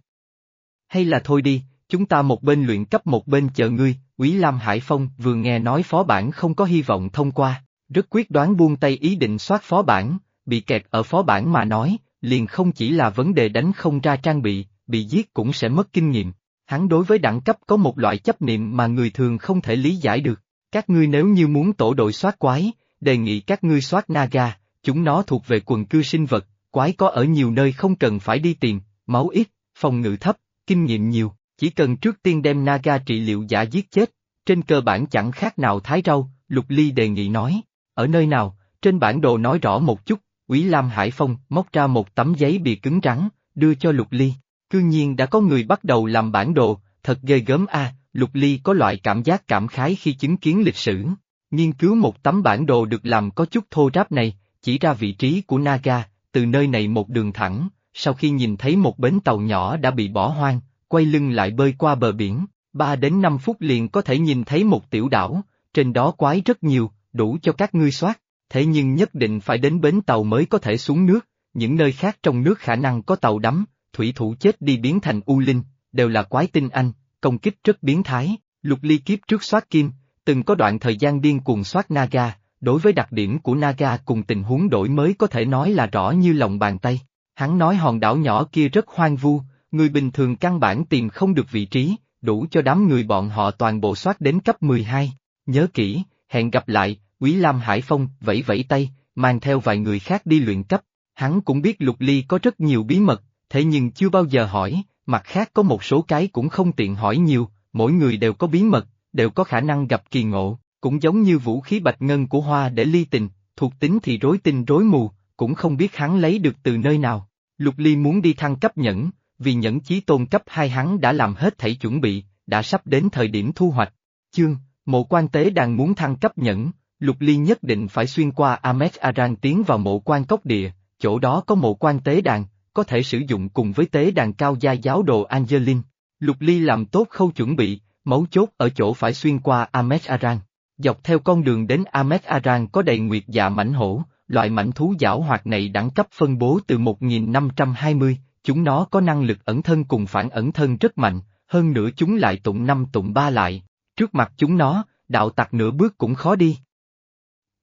Hay là thôi đi, chúng ta một bên luyện cấp một bên chờ ngươi, Quý Lam Hải Phong vừa nghe nói phó bản không có hy vọng thông qua, rất quyết đoán buông tay ý định soát phó bản, bị kẹt ở phó bản mà nói, liền không chỉ là vấn đề đánh không ra trang bị, bị giết cũng sẽ mất kinh nghiệm. Hắn đối với đẳng cấp có một loại chấp niệm mà người thường không thể lý giải được. Các ngươi nếu như muốn tổ đội soát quái, đề nghị các ngươi soát Naga, chúng nó thuộc về quần cư sinh vật, quái có ở nhiều nơi không cần phải đi tìm, máu ít, phòng ngự thấp, kinh nghiệm nhiều, chỉ cần trước tiên đem Naga trị liệu giả giết chết, trên cơ bản chẳng khác nào thái rau, Lục Ly đề nghị nói, ở nơi nào, trên bản đồ nói rõ một chút, Quý Lam Hải Phong móc ra một tấm giấy bìa cứng rắn, đưa cho Lục Ly, cư nhiên đã có người bắt đầu làm bản đồ, thật ghê gớm a. Lục Ly có loại cảm giác cảm khái khi chứng kiến lịch sử. Nghiên cứu một tấm bản đồ được làm có chút thô ráp này, chỉ ra vị trí của Naga, từ nơi này một đường thẳng, sau khi nhìn thấy một bến tàu nhỏ đã bị bỏ hoang, quay lưng lại bơi qua bờ biển, 3 đến 5 phút liền có thể nhìn thấy một tiểu đảo, trên đó quái rất nhiều, đủ cho các ngươi soát, thế nhưng nhất định phải đến bến tàu mới có thể xuống nước, những nơi khác trong nước khả năng có tàu đắm, thủy thủ chết đi biến thành u linh, đều là quái tinh anh, công kích rất biến thái, lục ly kiếp trước soát kim, từng có đoạn thời gian điên cuồng soát Naga, đối với đặc điểm của Naga cùng tình huống đổi mới có thể nói là rõ như lòng bàn tay. Hắn nói hòn đảo nhỏ kia rất hoang vu, người bình thường căn bản tìm không được vị trí, đủ cho đám người bọn họ toàn bộ soát đến cấp 12. Nhớ kỹ, hẹn gặp lại, Quý Lam Hải Phong vẫy vẫy tay, mang theo vài người khác đi luyện cấp. Hắn cũng biết Lục Ly có rất nhiều bí mật, thế nhưng chưa bao giờ hỏi, mặt khác có một số cái cũng không tiện hỏi nhiều, mỗi người đều có bí mật, đều có khả năng gặp kỳ ngộ, cũng giống như vũ khí bạch ngân của hoa để ly tình, thuộc tính thì rối tinh rối mù, cũng không biết hắn lấy được từ nơi nào. Lục Ly muốn đi thăng cấp nhẫn, vì nhẫn chí tôn cấp hai hắn đã làm hết thảy chuẩn bị, đã sắp đến thời điểm thu hoạch. Chương, mộ quan tế đang muốn thăng cấp nhẫn, Lục Ly nhất định phải xuyên qua Ahmed Aran tiến vào mộ quan cốc địa, chỗ đó có mộ quan tế đàn, có thể sử dụng cùng với tế đàn cao gia giáo đồ Angelin. Lục Ly làm tốt khâu chuẩn bị, mấu chốt ở chỗ phải xuyên qua Ahmed Aran. Dọc theo con đường đến Ahmed Aran có đầy nguyệt dạ mảnh hổ, loại mảnh thú giảo hoạt này đẳng cấp phân bố từ 1520, chúng nó có năng lực ẩn thân cùng phản ẩn thân rất mạnh, hơn nữa chúng lại tụng năm tụng ba lại, trước mặt chúng nó, đạo tặc nửa bước cũng khó đi.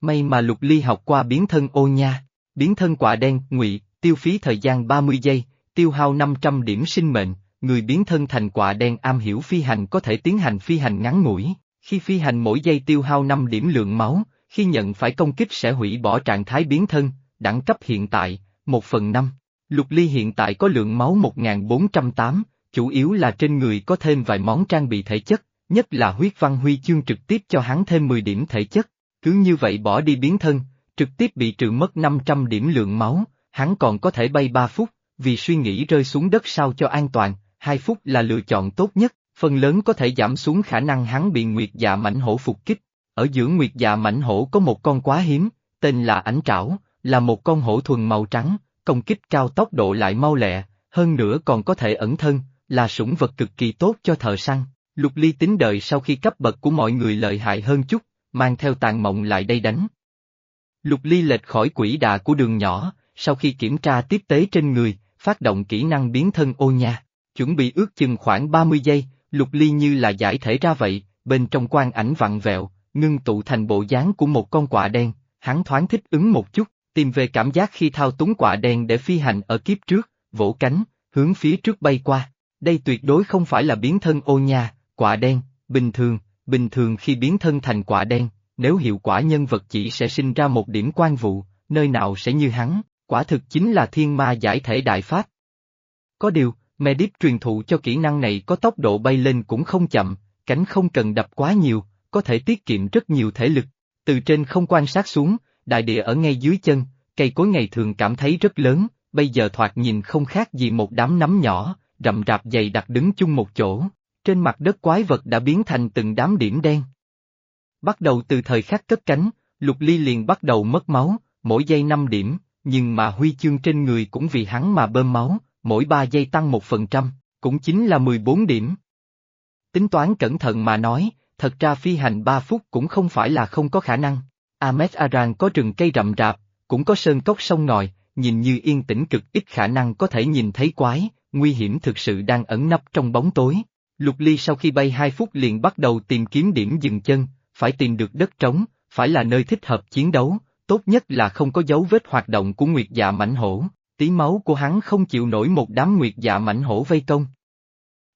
May mà Lục Ly học qua biến thân ô nha, biến thân quả đen, ngụy, tiêu phí thời gian 30 giây, tiêu hao 500 điểm sinh mệnh, người biến thân thành quả đen am hiểu phi hành có thể tiến hành phi hành ngắn ngủi, khi phi hành mỗi giây tiêu hao 5 điểm lượng máu, khi nhận phải công kích sẽ hủy bỏ trạng thái biến thân, đẳng cấp hiện tại, 1 phần 5. Lục Ly hiện tại có lượng máu 1408, chủ yếu là trên người có thêm vài món trang bị thể chất, nhất là huyết văn huy chương trực tiếp cho hắn thêm 10 điểm thể chất, cứ như vậy bỏ đi biến thân, trực tiếp bị trừ mất 500 điểm lượng máu, hắn còn có thể bay 3 phút, vì suy nghĩ rơi xuống đất sao cho an toàn, 2 phút là lựa chọn tốt nhất, phần lớn có thể giảm xuống khả năng hắn bị nguyệt dạ mảnh hổ phục kích. Ở giữa nguyệt dạ mảnh hổ có một con quá hiếm, tên là ảnh trảo, là một con hổ thuần màu trắng, công kích cao tốc độ lại mau lẹ, hơn nữa còn có thể ẩn thân, là sủng vật cực kỳ tốt cho thợ săn. Lục ly tính đợi sau khi cấp bậc của mọi người lợi hại hơn chút, mang theo tàn mộng lại đây đánh. Lục ly lệch khỏi quỹ đà của đường nhỏ, sau khi kiểm tra tiếp tế trên người, phát động kỹ năng biến thân ô nha, chuẩn bị ước chừng khoảng 30 giây, lục ly như là giải thể ra vậy, bên trong quan ảnh vặn vẹo, ngưng tụ thành bộ dáng của một con quạ đen, hắn thoáng thích ứng một chút, tìm về cảm giác khi thao túng quạ đen để phi hành ở kiếp trước, vỗ cánh, hướng phía trước bay qua. Đây tuyệt đối không phải là biến thân ô nha, quạ đen, bình thường, bình thường khi biến thân thành quạ đen, nếu hiệu quả nhân vật chỉ sẽ sinh ra một điểm quan vụ, nơi nào sẽ như hắn, quả thực chính là thiên ma giải thể đại pháp. Có điều, Medip truyền thụ cho kỹ năng này có tốc độ bay lên cũng không chậm, cánh không cần đập quá nhiều, có thể tiết kiệm rất nhiều thể lực. Từ trên không quan sát xuống, đại địa ở ngay dưới chân, cây cối ngày thường cảm thấy rất lớn, bây giờ thoạt nhìn không khác gì một đám nắm nhỏ, rậm rạp dày đặc đứng chung một chỗ. Trên mặt đất quái vật đã biến thành từng đám điểm đen. Bắt đầu từ thời khắc cất cánh, Lục Ly liền bắt đầu mất máu, mỗi giây 5 điểm, nhưng mà huy chương trên người cũng vì hắn mà bơm máu, mỗi 3 giây tăng 1%, cũng chính là 14 điểm. Tính toán cẩn thận mà nói, thật ra phi hành 3 phút cũng không phải là không có khả năng. Ahmed Aran có rừng cây rậm rạp, cũng có sơn cốc sông ngòi, nhìn như yên tĩnh cực ít khả năng có thể nhìn thấy quái, nguy hiểm thực sự đang ẩn nấp trong bóng tối. Lục Ly sau khi bay 2 phút liền bắt đầu tìm kiếm điểm dừng chân, phải tìm được đất trống, phải là nơi thích hợp chiến đấu, tốt nhất là không có dấu vết hoạt động của nguyệt dạ mảnh hổ, tí máu của hắn không chịu nổi một đám nguyệt dạ mảnh hổ vây công.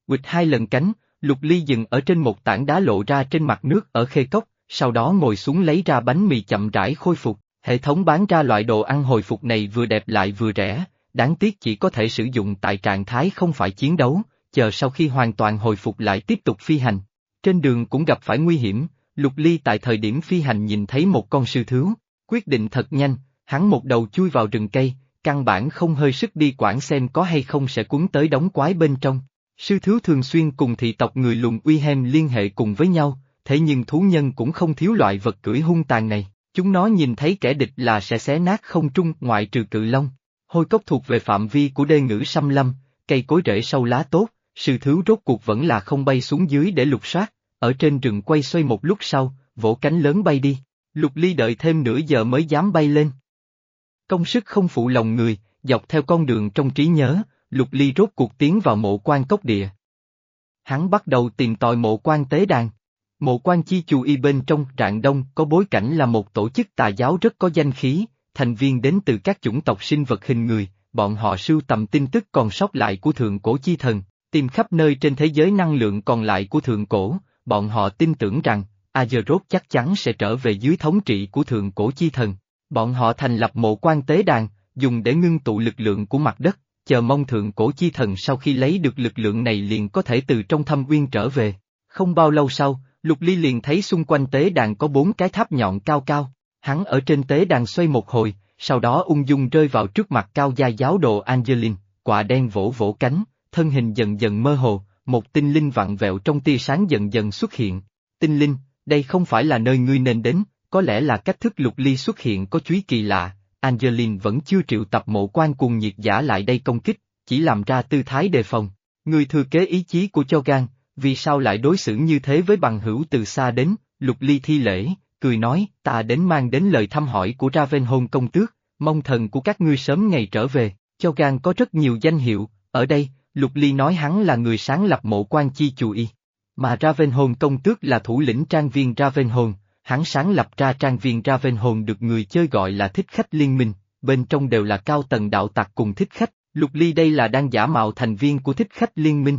Quịch hai lần cánh, Lục Ly dừng ở trên một tảng đá lộ ra trên mặt nước ở khê cốc, sau đó ngồi xuống lấy ra bánh mì chậm rãi khôi phục. Hệ thống bán ra loại đồ ăn hồi phục này vừa đẹp lại vừa rẻ, đáng tiếc chỉ có thể sử dụng tại trạng thái không phải chiến đấu, chờ sau khi hoàn toàn hồi phục lại tiếp tục phi hành. Trên đường cũng gặp phải nguy hiểm, Lục Ly tại thời điểm phi hành nhìn thấy một con sư thứu, quyết định thật nhanh, hắn một đầu chui vào rừng cây, căn bản không hơi sức đi quản xem có hay không sẽ cuốn tới đóng quái bên trong. Sư thiếu thường xuyên cùng thị tộc người lùng uy hem liên hệ cùng với nhau, thế nhưng thú nhân cũng không thiếu loại vật cưỡi hung tàn này, chúng nó nhìn thấy kẻ địch là sẽ xé nát không trung ngoại trừ cự long. Hôi cốc thuộc về phạm vi của đê ngữ xâm lâm, cây cối rễ sâu lá tốt, sư thứ rốt cuộc vẫn là không bay xuống dưới để lục soát, ở trên rừng quay xoay một lúc sau, vỗ cánh lớn bay đi, lục ly đợi thêm nửa giờ mới dám bay lên. Công sức không phụ lòng người, dọc theo con đường trong trí nhớ, lục ly rốt cuộc tiến vào mộ quan cốc địa. Hắn bắt đầu tìm tòi mộ quan tế đàn. Mộ quan chi chù y bên trong trạng đông có bối cảnh là một tổ chức tà giáo rất có danh khí, thành viên đến từ các chủng tộc sinh vật hình người, bọn họ sưu tầm tin tức còn sót lại của thượng cổ chi thần, tìm khắp nơi trên thế giới năng lượng còn lại của thượng cổ, bọn họ tin tưởng rằng, Azeroth chắc chắn sẽ trở về dưới thống trị của thượng cổ chi thần. Bọn họ thành lập mộ quan tế đàn, dùng để ngưng tụ lực lượng của mặt đất, chờ mong thượng cổ chi thần sau khi lấy được lực lượng này liền có thể từ trong thâm uyên trở về. Không bao lâu sau, Lục Ly liền thấy xung quanh tế đàn có bốn cái tháp nhọn cao cao, hắn ở trên tế đàn xoay một hồi, sau đó ung dung rơi vào trước mặt cao gia giáo đồ Angelin, quả đen vỗ vỗ cánh, thân hình dần dần mơ hồ, một tinh linh vặn vẹo trong tia sáng dần dần xuất hiện. Tinh linh, đây không phải là nơi ngươi nên đến, có lẽ là cách thức lục ly xuất hiện có chúy kỳ lạ, Angeline vẫn chưa triệu tập mộ quan cùng nhiệt giả lại đây công kích, chỉ làm ra tư thái đề phòng. Người thừa kế ý chí của Chogan, vì sao lại đối xử như thế với bằng hữu từ xa đến, lục ly thi lễ, cười nói, ta đến mang đến lời thăm hỏi của Ravenholm công tước, mong thần của các ngươi sớm ngày trở về, Chogan có rất nhiều danh hiệu, ở đây, lục ly nói hắn là người sáng lập mộ quan chi chù y. Mà Ravenhorn công tước là thủ lĩnh trang viên Ravenhorn, hắn sáng lập ra trang viên Ravenhorn được người chơi gọi là thích khách liên minh, bên trong đều là cao tầng đạo tặc cùng thích khách, Lục Ly đây là đang giả mạo thành viên của thích khách liên minh.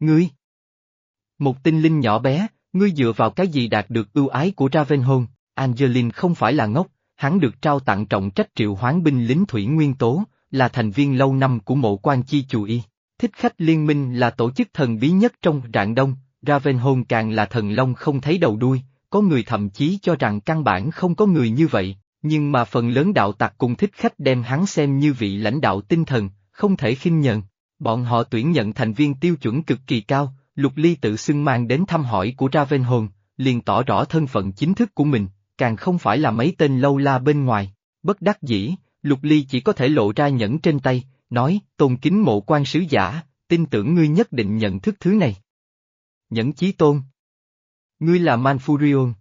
Ngươi! Một tinh linh nhỏ bé, ngươi dựa vào cái gì đạt được ưu ái của Ravenhorn, Angeline không phải là ngốc, hắn được trao tặng trọng trách triệu hoán binh lính thủy nguyên tố, là thành viên lâu năm của mộ quan chi chủ y. Thích khách liên minh là tổ chức thần bí nhất trong rạng đông, Ravenholm càng là thần long không thấy đầu đuôi, có người thậm chí cho rằng căn bản không có người như vậy, nhưng mà phần lớn đạo tặc cùng thích khách đem hắn xem như vị lãnh đạo tinh thần, không thể khinh nhận. Bọn họ tuyển nhận thành viên tiêu chuẩn cực kỳ cao, Lục Ly tự xưng mang đến thăm hỏi của Ravenholm, liền tỏ rõ thân phận chính thức của mình, càng không phải là mấy tên lâu la bên ngoài. Bất đắc dĩ, Lục Ly chỉ có thể lộ ra nhẫn trên tay, nói, tôn kính mộ quan sứ giả, tin tưởng ngươi nhất định nhận thức thứ này. Nhẫn chí tôn. Ngươi là Manfurion.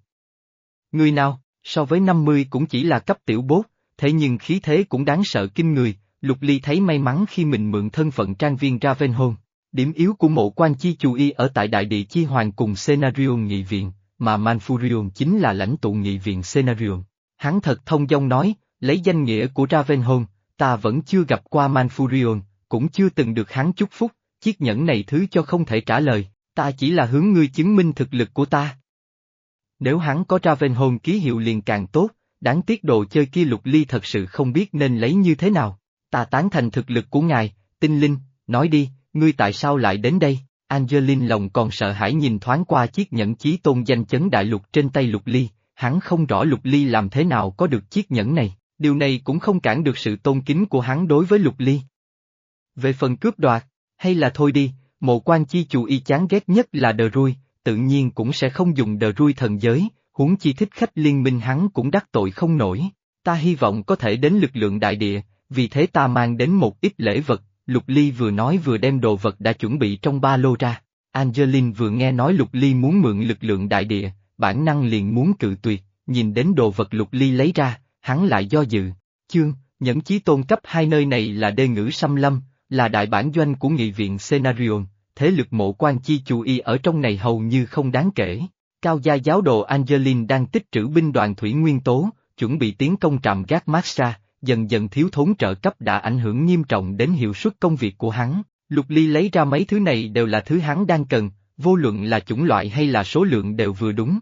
Ngươi nào? so với 50 cũng chỉ là cấp tiểu bốt, thế nhưng khí thế cũng đáng sợ kinh người, Lục Ly thấy may mắn khi mình mượn thân phận trang viên Ravenholm. Điểm yếu của mộ quan chi chú y ở tại đại địa chi hoàng cùng senarion nghị viện, mà Manfurion chính là lãnh tụ nghị viện senarion Hắn thật thông dong nói, lấy danh nghĩa của Ravenholm, ta vẫn chưa gặp qua Manfurion, cũng chưa từng được hắn chúc phúc, chiếc nhẫn này thứ cho không thể trả lời, ta chỉ là hướng ngươi chứng minh thực lực của ta. Nếu hắn có Ravenholm ký hiệu liền càng tốt, đáng tiếc đồ chơi kia lục ly thật sự không biết nên lấy như thế nào. Ta tán thành thực lực của ngài, tinh linh, nói đi, ngươi tại sao lại đến đây? Angelin lòng còn sợ hãi nhìn thoáng qua chiếc nhẫn chí tôn danh chấn đại lục trên tay lục ly, hắn không rõ lục ly làm thế nào có được chiếc nhẫn này, điều này cũng không cản được sự tôn kính của hắn đối với lục ly. Về phần cướp đoạt, hay là thôi đi, mộ quan chi chủ y chán ghét nhất là đờ rui, tự nhiên cũng sẽ không dùng đờ rui thần giới, huống chi thích khách liên minh hắn cũng đắc tội không nổi. Ta hy vọng có thể đến lực lượng đại địa, vì thế ta mang đến một ít lễ vật, Lục Ly vừa nói vừa đem đồ vật đã chuẩn bị trong ba lô ra. Angeline vừa nghe nói Lục Ly muốn mượn lực lượng đại địa, bản năng liền muốn cự tuyệt, nhìn đến đồ vật Lục Ly lấy ra, hắn lại do dự. Chương, nhẫn chí tôn cấp hai nơi này là đê ngữ xâm lâm, là đại bản doanh của nghị viện Scenarion, thế lực mộ quan chi chú y ở trong này hầu như không đáng kể. Cao gia giáo đồ Angelin đang tích trữ binh đoàn thủy nguyên tố, chuẩn bị tiến công trạm gác Maxa, dần dần thiếu thốn trợ cấp đã ảnh hưởng nghiêm trọng đến hiệu suất công việc của hắn. Lục Ly lấy ra mấy thứ này đều là thứ hắn đang cần, vô luận là chủng loại hay là số lượng đều vừa đúng.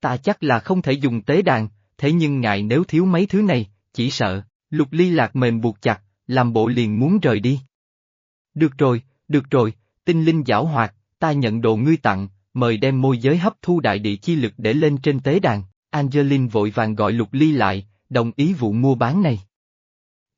Ta chắc là không thể dùng tế đàn, thế nhưng ngài nếu thiếu mấy thứ này, chỉ sợ, Lục Ly lạc mềm buộc chặt, làm bộ liền muốn rời đi. Được rồi, được rồi, tinh linh giảo hoạt, ta nhận đồ ngươi tặng, mời đem môi giới hấp thu đại địa chi lực để lên trên tế đàn, Angeline vội vàng gọi Lục Ly lại, đồng ý vụ mua bán này.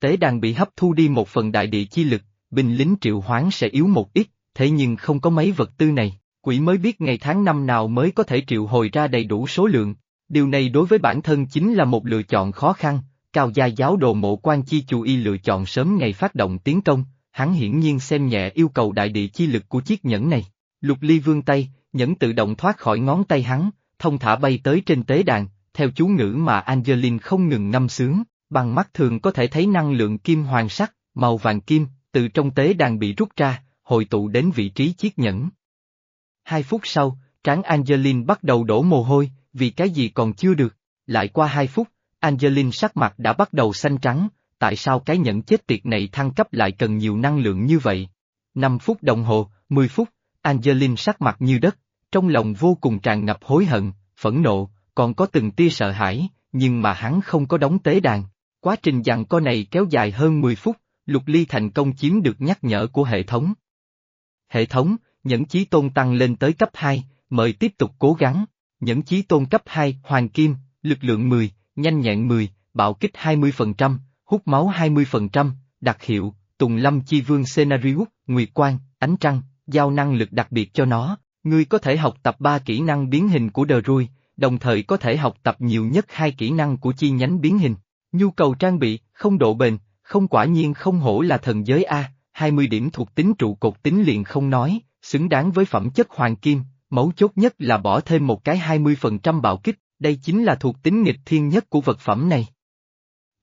Tế đàn bị hấp thu đi một phần đại địa chi lực, binh lính triệu hoán sẽ yếu một ít, thế nhưng không có mấy vật tư này, quỷ mới biết ngày tháng năm nào mới có thể triệu hồi ra đầy đủ số lượng. Điều này đối với bản thân chính là một lựa chọn khó khăn, cao gia giáo đồ mộ quan chi chủ y lựa chọn sớm ngày phát động tiến công, hắn hiển nhiên xem nhẹ yêu cầu đại địa chi lực của chiếc nhẫn này. Lục ly vương tay, nhẫn tự động thoát khỏi ngón tay hắn, thông thả bay tới trên tế đàn, theo chú ngữ mà Angelin không ngừng năm sướng, bằng mắt thường có thể thấy năng lượng kim hoàng sắc, màu vàng kim, từ trong tế đàn bị rút ra, hội tụ đến vị trí chiếc nhẫn. Hai phút sau, trán Angelin bắt đầu đổ mồ hôi, vì cái gì còn chưa được. Lại qua hai phút, Angeline sắc mặt đã bắt đầu xanh trắng, tại sao cái nhẫn chết tiệt này thăng cấp lại cần nhiều năng lượng như vậy? 5 phút đồng hồ, 10 phút, Angeline sắc mặt như đất, trong lòng vô cùng tràn ngập hối hận, phẫn nộ, còn có từng tia sợ hãi, nhưng mà hắn không có đóng tế đàn. Quá trình dặn co này kéo dài hơn 10 phút, Lục Ly thành công chiếm được nhắc nhở của hệ thống. Hệ thống, nhẫn chí tôn tăng lên tới cấp 2, mời tiếp tục cố gắng. Nhẫn chí tôn cấp 2, Hoàng Kim, lực lượng 10, nhanh nhẹn 10, bạo kích 20%, hút máu 20%, đặc hiệu, Tùng Lâm Chi Vương Scenarius, Nguyệt Quang, Ánh Trăng, giao năng lực đặc biệt cho nó, ngươi có thể học tập 3 kỹ năng biến hình của đờ rui, đồng thời có thể học tập nhiều nhất hai kỹ năng của chi nhánh biến hình. Nhu cầu trang bị, không độ bền, không quả nhiên không hổ là thần giới A, 20 điểm thuộc tính trụ cột tính liền không nói, xứng đáng với phẩm chất hoàng kim, mấu chốt nhất là bỏ thêm một cái 20% bạo kích, đây chính là thuộc tính nghịch thiên nhất của vật phẩm này.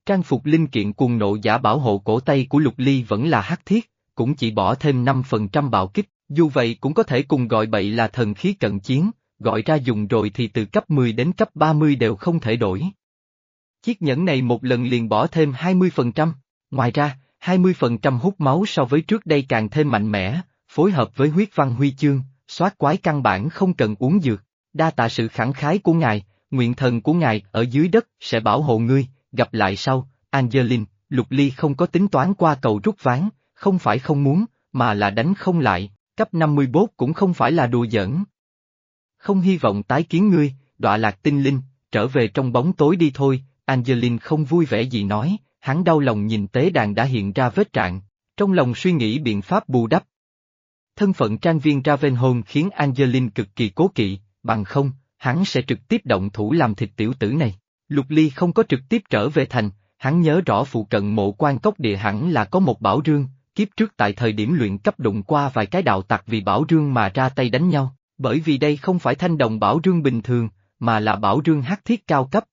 Trang phục linh kiện cuồng nộ giả bảo hộ cổ tay của Lục Ly vẫn là hắc thiết, cũng chỉ bỏ thêm 5% bạo kích, dù vậy cũng có thể cùng gọi bậy là thần khí cận chiến, gọi ra dùng rồi thì từ cấp 10 đến cấp 30 đều không thể đổi. Chiếc nhẫn này một lần liền bỏ thêm 20%, ngoài ra, 20% hút máu so với trước đây càng thêm mạnh mẽ, phối hợp với huyết văn huy chương, soát quái căn bản không cần uống dược, đa tạ sự khẳng khái của ngài, nguyện thần của ngài ở dưới đất sẽ bảo hộ ngươi, gặp lại sau, Angeline, Lục Ly không có tính toán qua cầu rút ván, không phải không muốn, mà là đánh không lại, cấp 51 cũng không phải là đùa giỡn. Không hy vọng tái kiến ngươi, đọa lạc tinh linh, trở về trong bóng tối đi thôi, Angeline không vui vẻ gì nói, hắn đau lòng nhìn tế đàn đã hiện ra vết trạng, trong lòng suy nghĩ biện pháp bù đắp. Thân phận trang viên Ravenholm khiến Angelin cực kỳ cố kỵ, bằng không, hắn sẽ trực tiếp động thủ làm thịt tiểu tử này. Lục Ly không có trực tiếp trở về thành, hắn nhớ rõ phụ cận mộ quan cốc địa hẳn là có một bảo rương, kiếp trước tại thời điểm luyện cấp đụng qua vài cái đạo tặc vì bảo rương mà ra tay đánh nhau, bởi vì đây không phải thanh đồng bảo rương bình thường, mà là bảo rương hắc thiết cao cấp.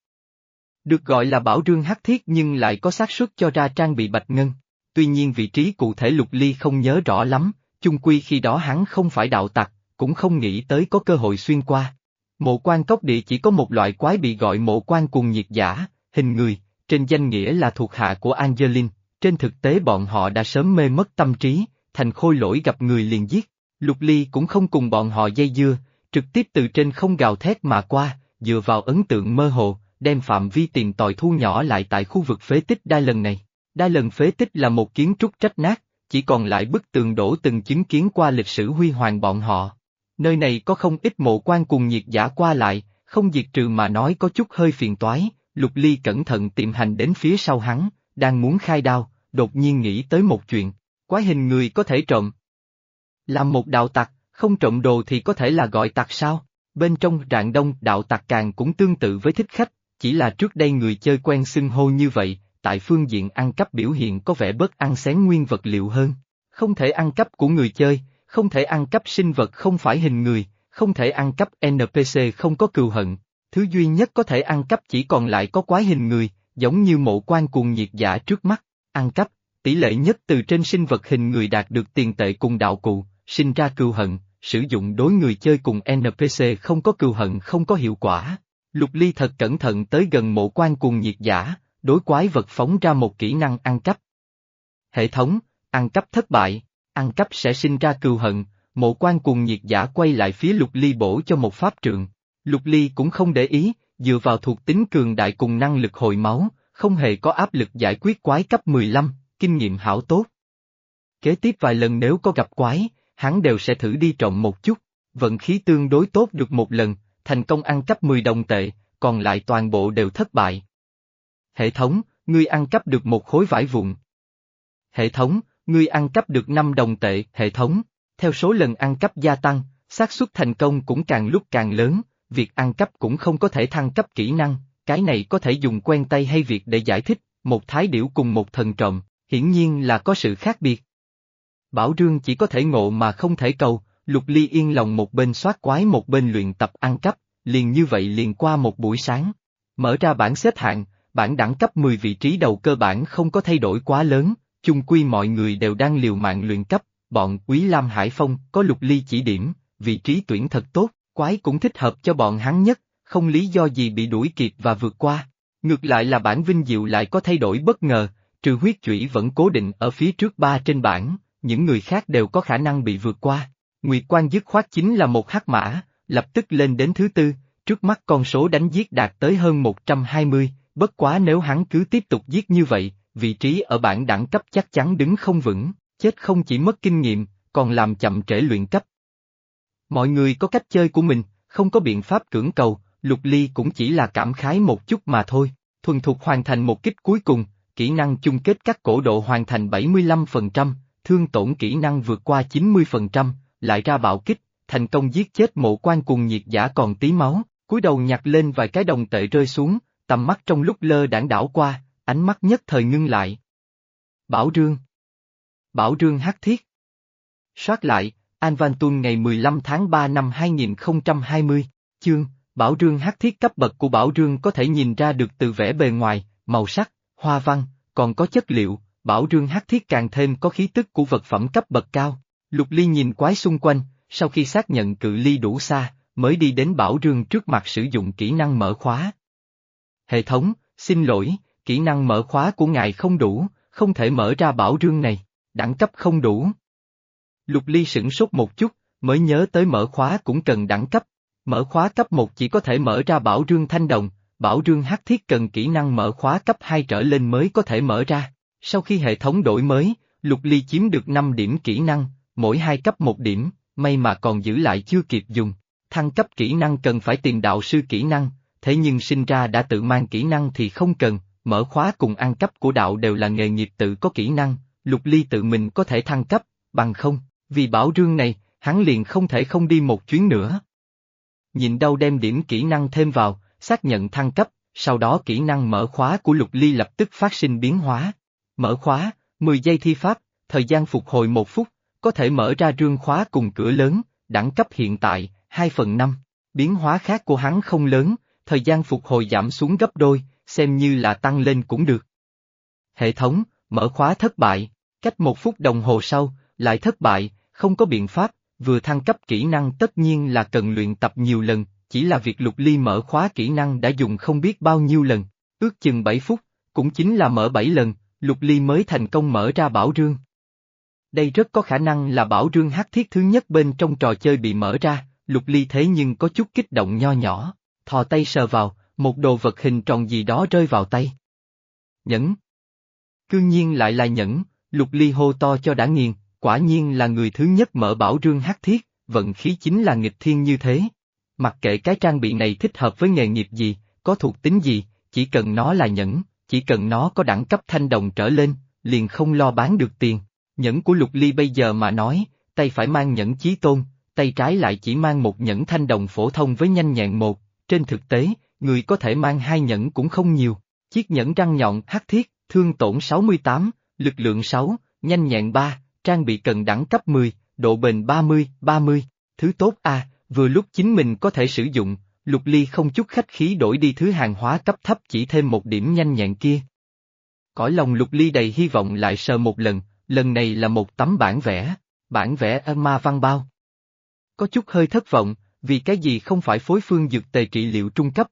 Được gọi là bảo rương hắc thiết nhưng lại có xác suất cho ra trang bị bạch ngân. Tuy nhiên vị trí cụ thể lục ly không nhớ rõ lắm, chung quy khi đó hắn không phải đạo tặc, cũng không nghĩ tới có cơ hội xuyên qua. Mộ quan cốc địa chỉ có một loại quái bị gọi mộ quan cùng nhiệt giả, hình người, trên danh nghĩa là thuộc hạ của Angelin, trên thực tế bọn họ đã sớm mê mất tâm trí, thành khôi lỗi gặp người liền giết. Lục Ly cũng không cùng bọn họ dây dưa, trực tiếp từ trên không gào thét mà qua, dựa vào ấn tượng mơ hồ, đem phạm vi tìm tòi thu nhỏ lại tại khu vực phế tích đai lần này. Đai lần phế tích là một kiến trúc trách nát, chỉ còn lại bức tường đổ từng chứng kiến qua lịch sử huy hoàng bọn họ. Nơi này có không ít mộ quan cùng nhiệt giả qua lại, không diệt trừ mà nói có chút hơi phiền toái, Lục Ly cẩn thận tiệm hành đến phía sau hắn, đang muốn khai đao, đột nhiên nghĩ tới một chuyện, quái hình người có thể trộm. Làm một đạo tặc, không trộm đồ thì có thể là gọi tặc sao? Bên trong rạng đông đạo tặc càng cũng tương tự với thích khách, chỉ là trước đây người chơi quen xưng hô như vậy, tại phương diện ăn cắp biểu hiện có vẻ bớt ăn xén nguyên vật liệu hơn. Không thể ăn cắp của người chơi, không thể ăn cắp sinh vật không phải hình người, không thể ăn cắp NPC không có cừu hận. Thứ duy nhất có thể ăn cắp chỉ còn lại có quái hình người, giống như mộ quan cuồng nhiệt giả trước mắt. Ăn cắp, tỷ lệ nhất từ trên sinh vật hình người đạt được tiền tệ cùng đạo cụ, sinh ra cừu hận, sử dụng đối người chơi cùng NPC không có cừu hận không có hiệu quả. Lục Ly thật cẩn thận tới gần mộ quan cuồng nhiệt giả, đối quái vật phóng ra một kỹ năng ăn cắp. Hệ thống, ăn cắp thất bại, ăn cắp sẽ sinh ra cừu hận, mộ quan cuồng nhiệt giả quay lại phía Lục Ly bổ cho một pháp trượng. Lục Ly cũng không để ý, dựa vào thuộc tính cường đại cùng năng lực hồi máu, không hề có áp lực giải quyết quái cấp 15, kinh nghiệm hảo tốt. Kế tiếp vài lần nếu có gặp quái, hắn đều sẽ thử đi trộm một chút, vận khí tương đối tốt được một lần, thành công ăn cắp 10 đồng tệ, còn lại toàn bộ đều thất bại. Hệ thống, ngươi ăn cắp được một khối vải vụn. Hệ thống, ngươi ăn cắp được 5 đồng tệ. Hệ thống, theo số lần ăn cắp gia tăng, xác suất thành công cũng càng lúc càng lớn, việc ăn cắp cũng không có thể thăng cấp kỹ năng, cái này có thể dùng quen tay hay việc để giải thích, một thái điểu cùng một thần trộm, hiển nhiên là có sự khác biệt. Bảo Rương chỉ có thể ngộ mà không thể cầu, Lục Ly yên lòng một bên soát quái một bên luyện tập ăn cắp, liền như vậy liền qua một buổi sáng. Mở ra bảng xếp hạng, bản đẳng cấp 10 vị trí đầu cơ bản không có thay đổi quá lớn, chung quy mọi người đều đang liều mạng luyện cấp, bọn Quý Lam Hải Phong có Lục Ly chỉ điểm, vị trí tuyển thật tốt, quái cũng thích hợp cho bọn hắn nhất, không lý do gì bị đuổi kịp và vượt qua. Ngược lại là bản vinh diệu lại có thay đổi bất ngờ, trừ huyết chủy vẫn cố định ở phía trước ba trên bảng, những người khác đều có khả năng bị vượt qua. Nguyệt quan dứt khoát chính là một hắc mã, lập tức lên đến thứ tư, trước mắt con số đánh giết đạt tới hơn 120, bất quá nếu hắn cứ tiếp tục giết như vậy, vị trí ở bảng đẳng cấp chắc chắn đứng không vững, chết không chỉ mất kinh nghiệm, còn làm chậm trễ luyện cấp. Mọi người có cách chơi của mình, không có biện pháp cưỡng cầu, Lục Ly cũng chỉ là cảm khái một chút mà thôi, thuần thục hoàn thành một kích cuối cùng, kỹ năng chung kết các cổ độ hoàn thành 75%, thương tổn kỹ năng vượt qua 90%, lại ra bạo kích, thành công giết chết mộ quan cùng nhiệt giả còn tí máu, cúi đầu nhặt lên vài cái đồng tệ rơi xuống, tầm mắt trong lúc lơ đảng đảo qua, ánh mắt nhất thời ngưng lại. Bảo Rương Bảo Rương Hắc Thiết Soát lại, An Văn Tuân ngày 15 tháng 3 năm 2020, chương, Bảo Rương Hắc Thiết cấp bậc của Bảo Rương có thể nhìn ra được từ vẻ bề ngoài, màu sắc, hoa văn, còn có chất liệu, Bảo Rương Hắc Thiết càng thêm có khí tức của vật phẩm cấp bậc cao. Lục Ly nhìn quái xung quanh, sau khi xác nhận cự ly đủ xa, mới đi đến Bảo Rương trước mặt sử dụng kỹ năng mở khóa. Hệ thống, xin lỗi, kỹ năng mở khóa của ngài không đủ, không thể mở ra Bảo Rương này, đẳng cấp không đủ. Lục Ly sửng sốt một chút, mới nhớ tới mở khóa cũng cần đẳng cấp. Mở khóa cấp 1 chỉ có thể mở ra Bảo Rương Thanh Đồng, Bảo Rương Hắc Thiết cần kỹ năng mở khóa cấp 2 trở lên mới có thể mở ra. Sau khi hệ thống đổi mới, Lục Ly chiếm được 5 điểm kỹ năng, mỗi hai cấp một điểm, may mà còn giữ lại chưa kịp dùng. Thăng cấp kỹ năng cần phải tìm đạo sư kỹ năng, thế nhưng sinh ra đã tự mang kỹ năng thì không cần, mở khóa cùng ăn cấp của đạo đều là nghề nghiệp tự có kỹ năng, Lục Ly tự mình có thể thăng cấp, bằng không, vì bảo rương này, hắn liền không thể không đi một chuyến nữa. Nhìn đâu đem điểm kỹ năng thêm vào, xác nhận thăng cấp, sau đó kỹ năng mở khóa của Lục Ly lập tức phát sinh biến hóa. Mở khóa, 10 giây thi pháp, thời gian phục hồi một phút, có thể mở ra rương khóa cùng cửa lớn, đẳng cấp hiện tại, 2 phần 5. Biến hóa khác của hắn không lớn, thời gian phục hồi giảm xuống gấp đôi, xem như là tăng lên cũng được. Hệ thống, mở khóa thất bại, cách một phút đồng hồ sau, lại thất bại, không có biện pháp, vừa thăng cấp kỹ năng tất nhiên là cần luyện tập nhiều lần, chỉ là việc lục ly mở khóa kỹ năng đã dùng không biết bao nhiêu lần, ước chừng 7 phút, cũng chính là mở 7 lần, lục ly mới thành công mở ra bảo rương. Đây rất có khả năng là bảo rương hắc thiết thứ nhất bên trong trò chơi bị mở ra, lục ly thế nhưng có chút kích động nho nhỏ, thò tay sờ vào, một đồ vật hình tròn gì đó rơi vào tay. Nhẫn. Cương nhiên lại là nhẫn, lục ly hô to cho đã nghiền, quả nhiên là người thứ nhất mở bảo rương hắc thiết, vận khí chính là nghịch thiên như thế. Mặc kệ cái trang bị này thích hợp với nghề nghiệp gì, có thuộc tính gì, chỉ cần nó là nhẫn, chỉ cần nó có đẳng cấp thanh đồng trở lên, liền không lo bán được tiền. Nhẫn của Lục Ly bây giờ mà nói, tay phải mang nhẫn chí tôn, tay trái lại chỉ mang một nhẫn thanh đồng phổ thông với nhanh nhẹn một, trên thực tế, người có thể mang hai nhẫn cũng không nhiều. Chiếc nhẫn răng nhọn hắc thiết, thương tổn 68, lực lượng 6, nhanh nhẹn 3, trang bị cần đẳng cấp 10, độ bền 30, 30, thứ tốt a, vừa lúc chính mình có thể sử dụng, Lục Ly không chút khách khí đổi đi thứ hàng hóa cấp thấp chỉ thêm một điểm nhanh nhẹn kia. Cõi lòng Lục Ly đầy hy vọng lại sờ một lần, lần này là một tấm bản vẽ, bản vẽ ma văn bao. Có chút hơi thất vọng, vì cái gì không phải phối phương dược tề trị liệu trung cấp.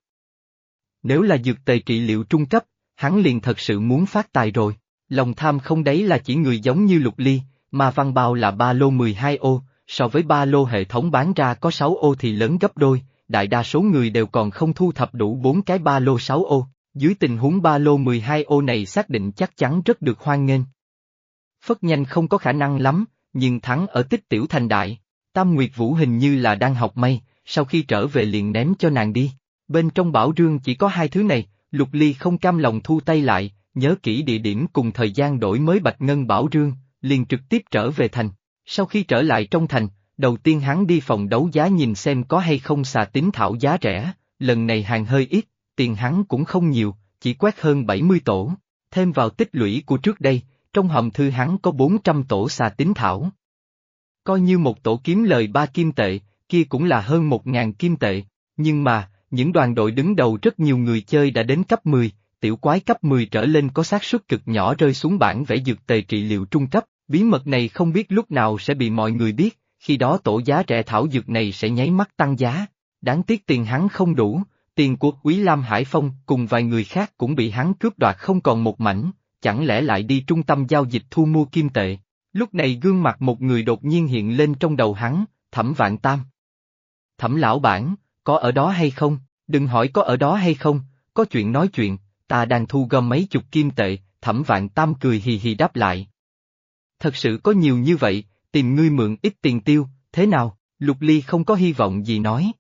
Nếu là dược tề trị liệu trung cấp, hắn liền thật sự muốn phát tài rồi, lòng tham không đấy là chỉ người giống như Lục Ly, mà văn bao là ba lô 12 ô, so với ba lô hệ thống bán ra có 6 ô thì lớn gấp đôi, đại đa số người đều còn không thu thập đủ bốn cái ba lô 6 ô, dưới tình huống ba lô 12 ô này xác định chắc chắn rất được hoan nghênh. Phất nhanh không có khả năng lắm, nhưng thắng ở tích tiểu thành đại. Tam Nguyệt Vũ hình như là đang học may, sau khi trở về liền ném cho nàng đi. Bên trong bảo rương chỉ có hai thứ này, Lục Ly không cam lòng thu tay lại, nhớ kỹ địa điểm cùng thời gian đổi mới bạch ngân bảo rương, liền trực tiếp trở về thành. Sau khi trở lại trong thành, đầu tiên hắn đi phòng đấu giá nhìn xem có hay không xà tính thảo giá rẻ, lần này hàng hơi ít, tiền hắn cũng không nhiều, chỉ quét hơn 70 tổ. Thêm vào tích lũy của trước đây, trong hòm thư hắn có 400 tổ xà tính thảo. Coi như một tổ kiếm lời ba kim tệ, kia cũng là hơn một ngàn kim tệ, nhưng mà, những đoàn đội đứng đầu rất nhiều người chơi đã đến cấp 10, tiểu quái cấp 10 trở lên có xác suất cực nhỏ rơi xuống bảng vẽ dược tề trị liệu trung cấp, bí mật này không biết lúc nào sẽ bị mọi người biết, khi đó tổ giá rẻ thảo dược này sẽ nháy mắt tăng giá. Đáng tiếc tiền hắn không đủ, tiền của Quý Lam Hải Phong cùng vài người khác cũng bị hắn cướp đoạt không còn một mảnh, chẳng lẽ lại đi trung tâm giao dịch thu mua kim tệ. Lúc này gương mặt một người đột nhiên hiện lên trong đầu hắn, thẩm vạn tam. Thẩm lão bản, có ở đó hay không, đừng hỏi có ở đó hay không, có chuyện nói chuyện, ta đang thu gom mấy chục kim tệ, thẩm vạn tam cười hì hì đáp lại. Thật sự có nhiều như vậy, tìm ngươi mượn ít tiền tiêu, thế nào, lục ly không có hy vọng gì nói.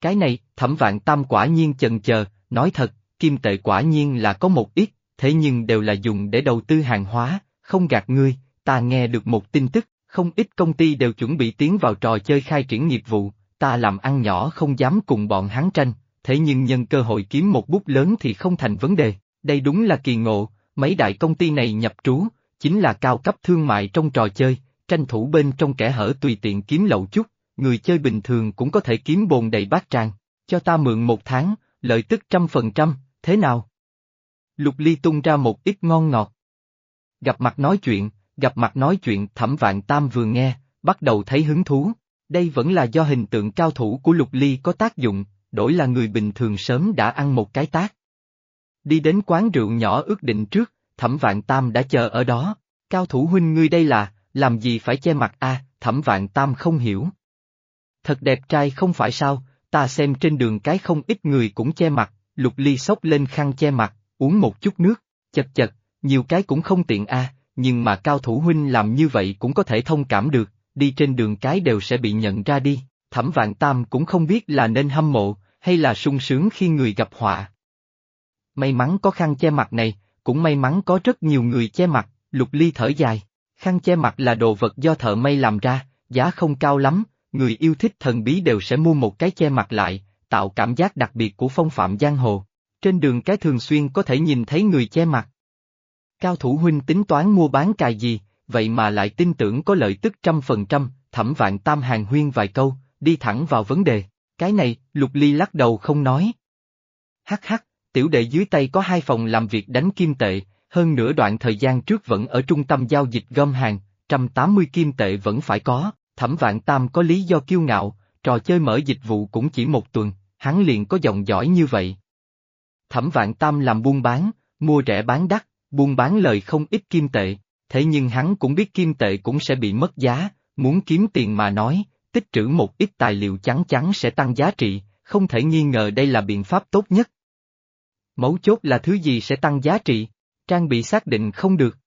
Cái này, thẩm vạn tam quả nhiên chần chờ, nói thật, kim tệ quả nhiên là có một ít, thế nhưng đều là dùng để đầu tư hàng hóa, không gạt ngươi, ta nghe được một tin tức, không ít công ty đều chuẩn bị tiến vào trò chơi khai triển nghiệp vụ, ta làm ăn nhỏ không dám cùng bọn hắn tranh, thế nhưng nhân cơ hội kiếm một bút lớn thì không thành vấn đề, đây đúng là kỳ ngộ, mấy đại công ty này nhập trú, chính là cao cấp thương mại trong trò chơi, tranh thủ bên trong kẻ hở tùy tiện kiếm lậu chút, người chơi bình thường cũng có thể kiếm bồn đầy bát tràng, cho ta mượn một tháng, lợi tức trăm phần trăm, thế nào? Lục Ly tung ra một ít ngon ngọt. Gặp mặt nói chuyện, gặp mặt nói chuyện thẩm vạn tam vừa nghe, bắt đầu thấy hứng thú. Đây vẫn là do hình tượng cao thủ của Lục Ly có tác dụng, đổi là người bình thường sớm đã ăn một cái tác. Đi đến quán rượu nhỏ ước định trước, thẩm vạn tam đã chờ ở đó. Cao thủ huynh ngươi đây là, làm gì phải che mặt a? thẩm vạn tam không hiểu. Thật đẹp trai không phải sao, ta xem trên đường cái không ít người cũng che mặt, lục ly xốc lên khăn che mặt, uống một chút nước, chật chật, nhiều cái cũng không tiện a, nhưng mà cao thủ huynh làm như vậy cũng có thể thông cảm được, đi trên đường cái đều sẽ bị nhận ra đi, thẩm vạn tam cũng không biết là nên hâm mộ, hay là sung sướng khi người gặp họa. May mắn có khăn che mặt này, cũng may mắn có rất nhiều người che mặt, lục ly thở dài, khăn che mặt là đồ vật do thợ may làm ra, giá không cao lắm, người yêu thích thần bí đều sẽ mua một cái che mặt lại, tạo cảm giác đặc biệt của phong phạm giang hồ. Trên đường cái thường xuyên có thể nhìn thấy người che mặt. Cao thủ huynh tính toán mua bán cài gì, vậy mà lại tin tưởng có lợi tức trăm phần trăm, thẩm vạn tam hàng huyên vài câu, đi thẳng vào vấn đề. Cái này, lục ly lắc đầu không nói. Hắc hắc, tiểu đệ dưới tay có hai phòng làm việc đánh kim tệ, hơn nửa đoạn thời gian trước vẫn ở trung tâm giao dịch gom hàng, trăm tám mươi kim tệ vẫn phải có, thẩm vạn tam có lý do kiêu ngạo, trò chơi mở dịch vụ cũng chỉ một tuần, hắn liền có dòng giỏi như vậy. Thẩm vạn tam làm buôn bán, mua rẻ bán đắt, buôn bán lời không ít kim tệ, thế nhưng hắn cũng biết kim tệ cũng sẽ bị mất giá, muốn kiếm tiền mà nói, tích trữ một ít tài liệu chắn chắn sẽ tăng giá trị, không thể nghi ngờ đây là biện pháp tốt nhất. Mấu chốt là thứ gì sẽ tăng giá trị, trang bị xác định không được.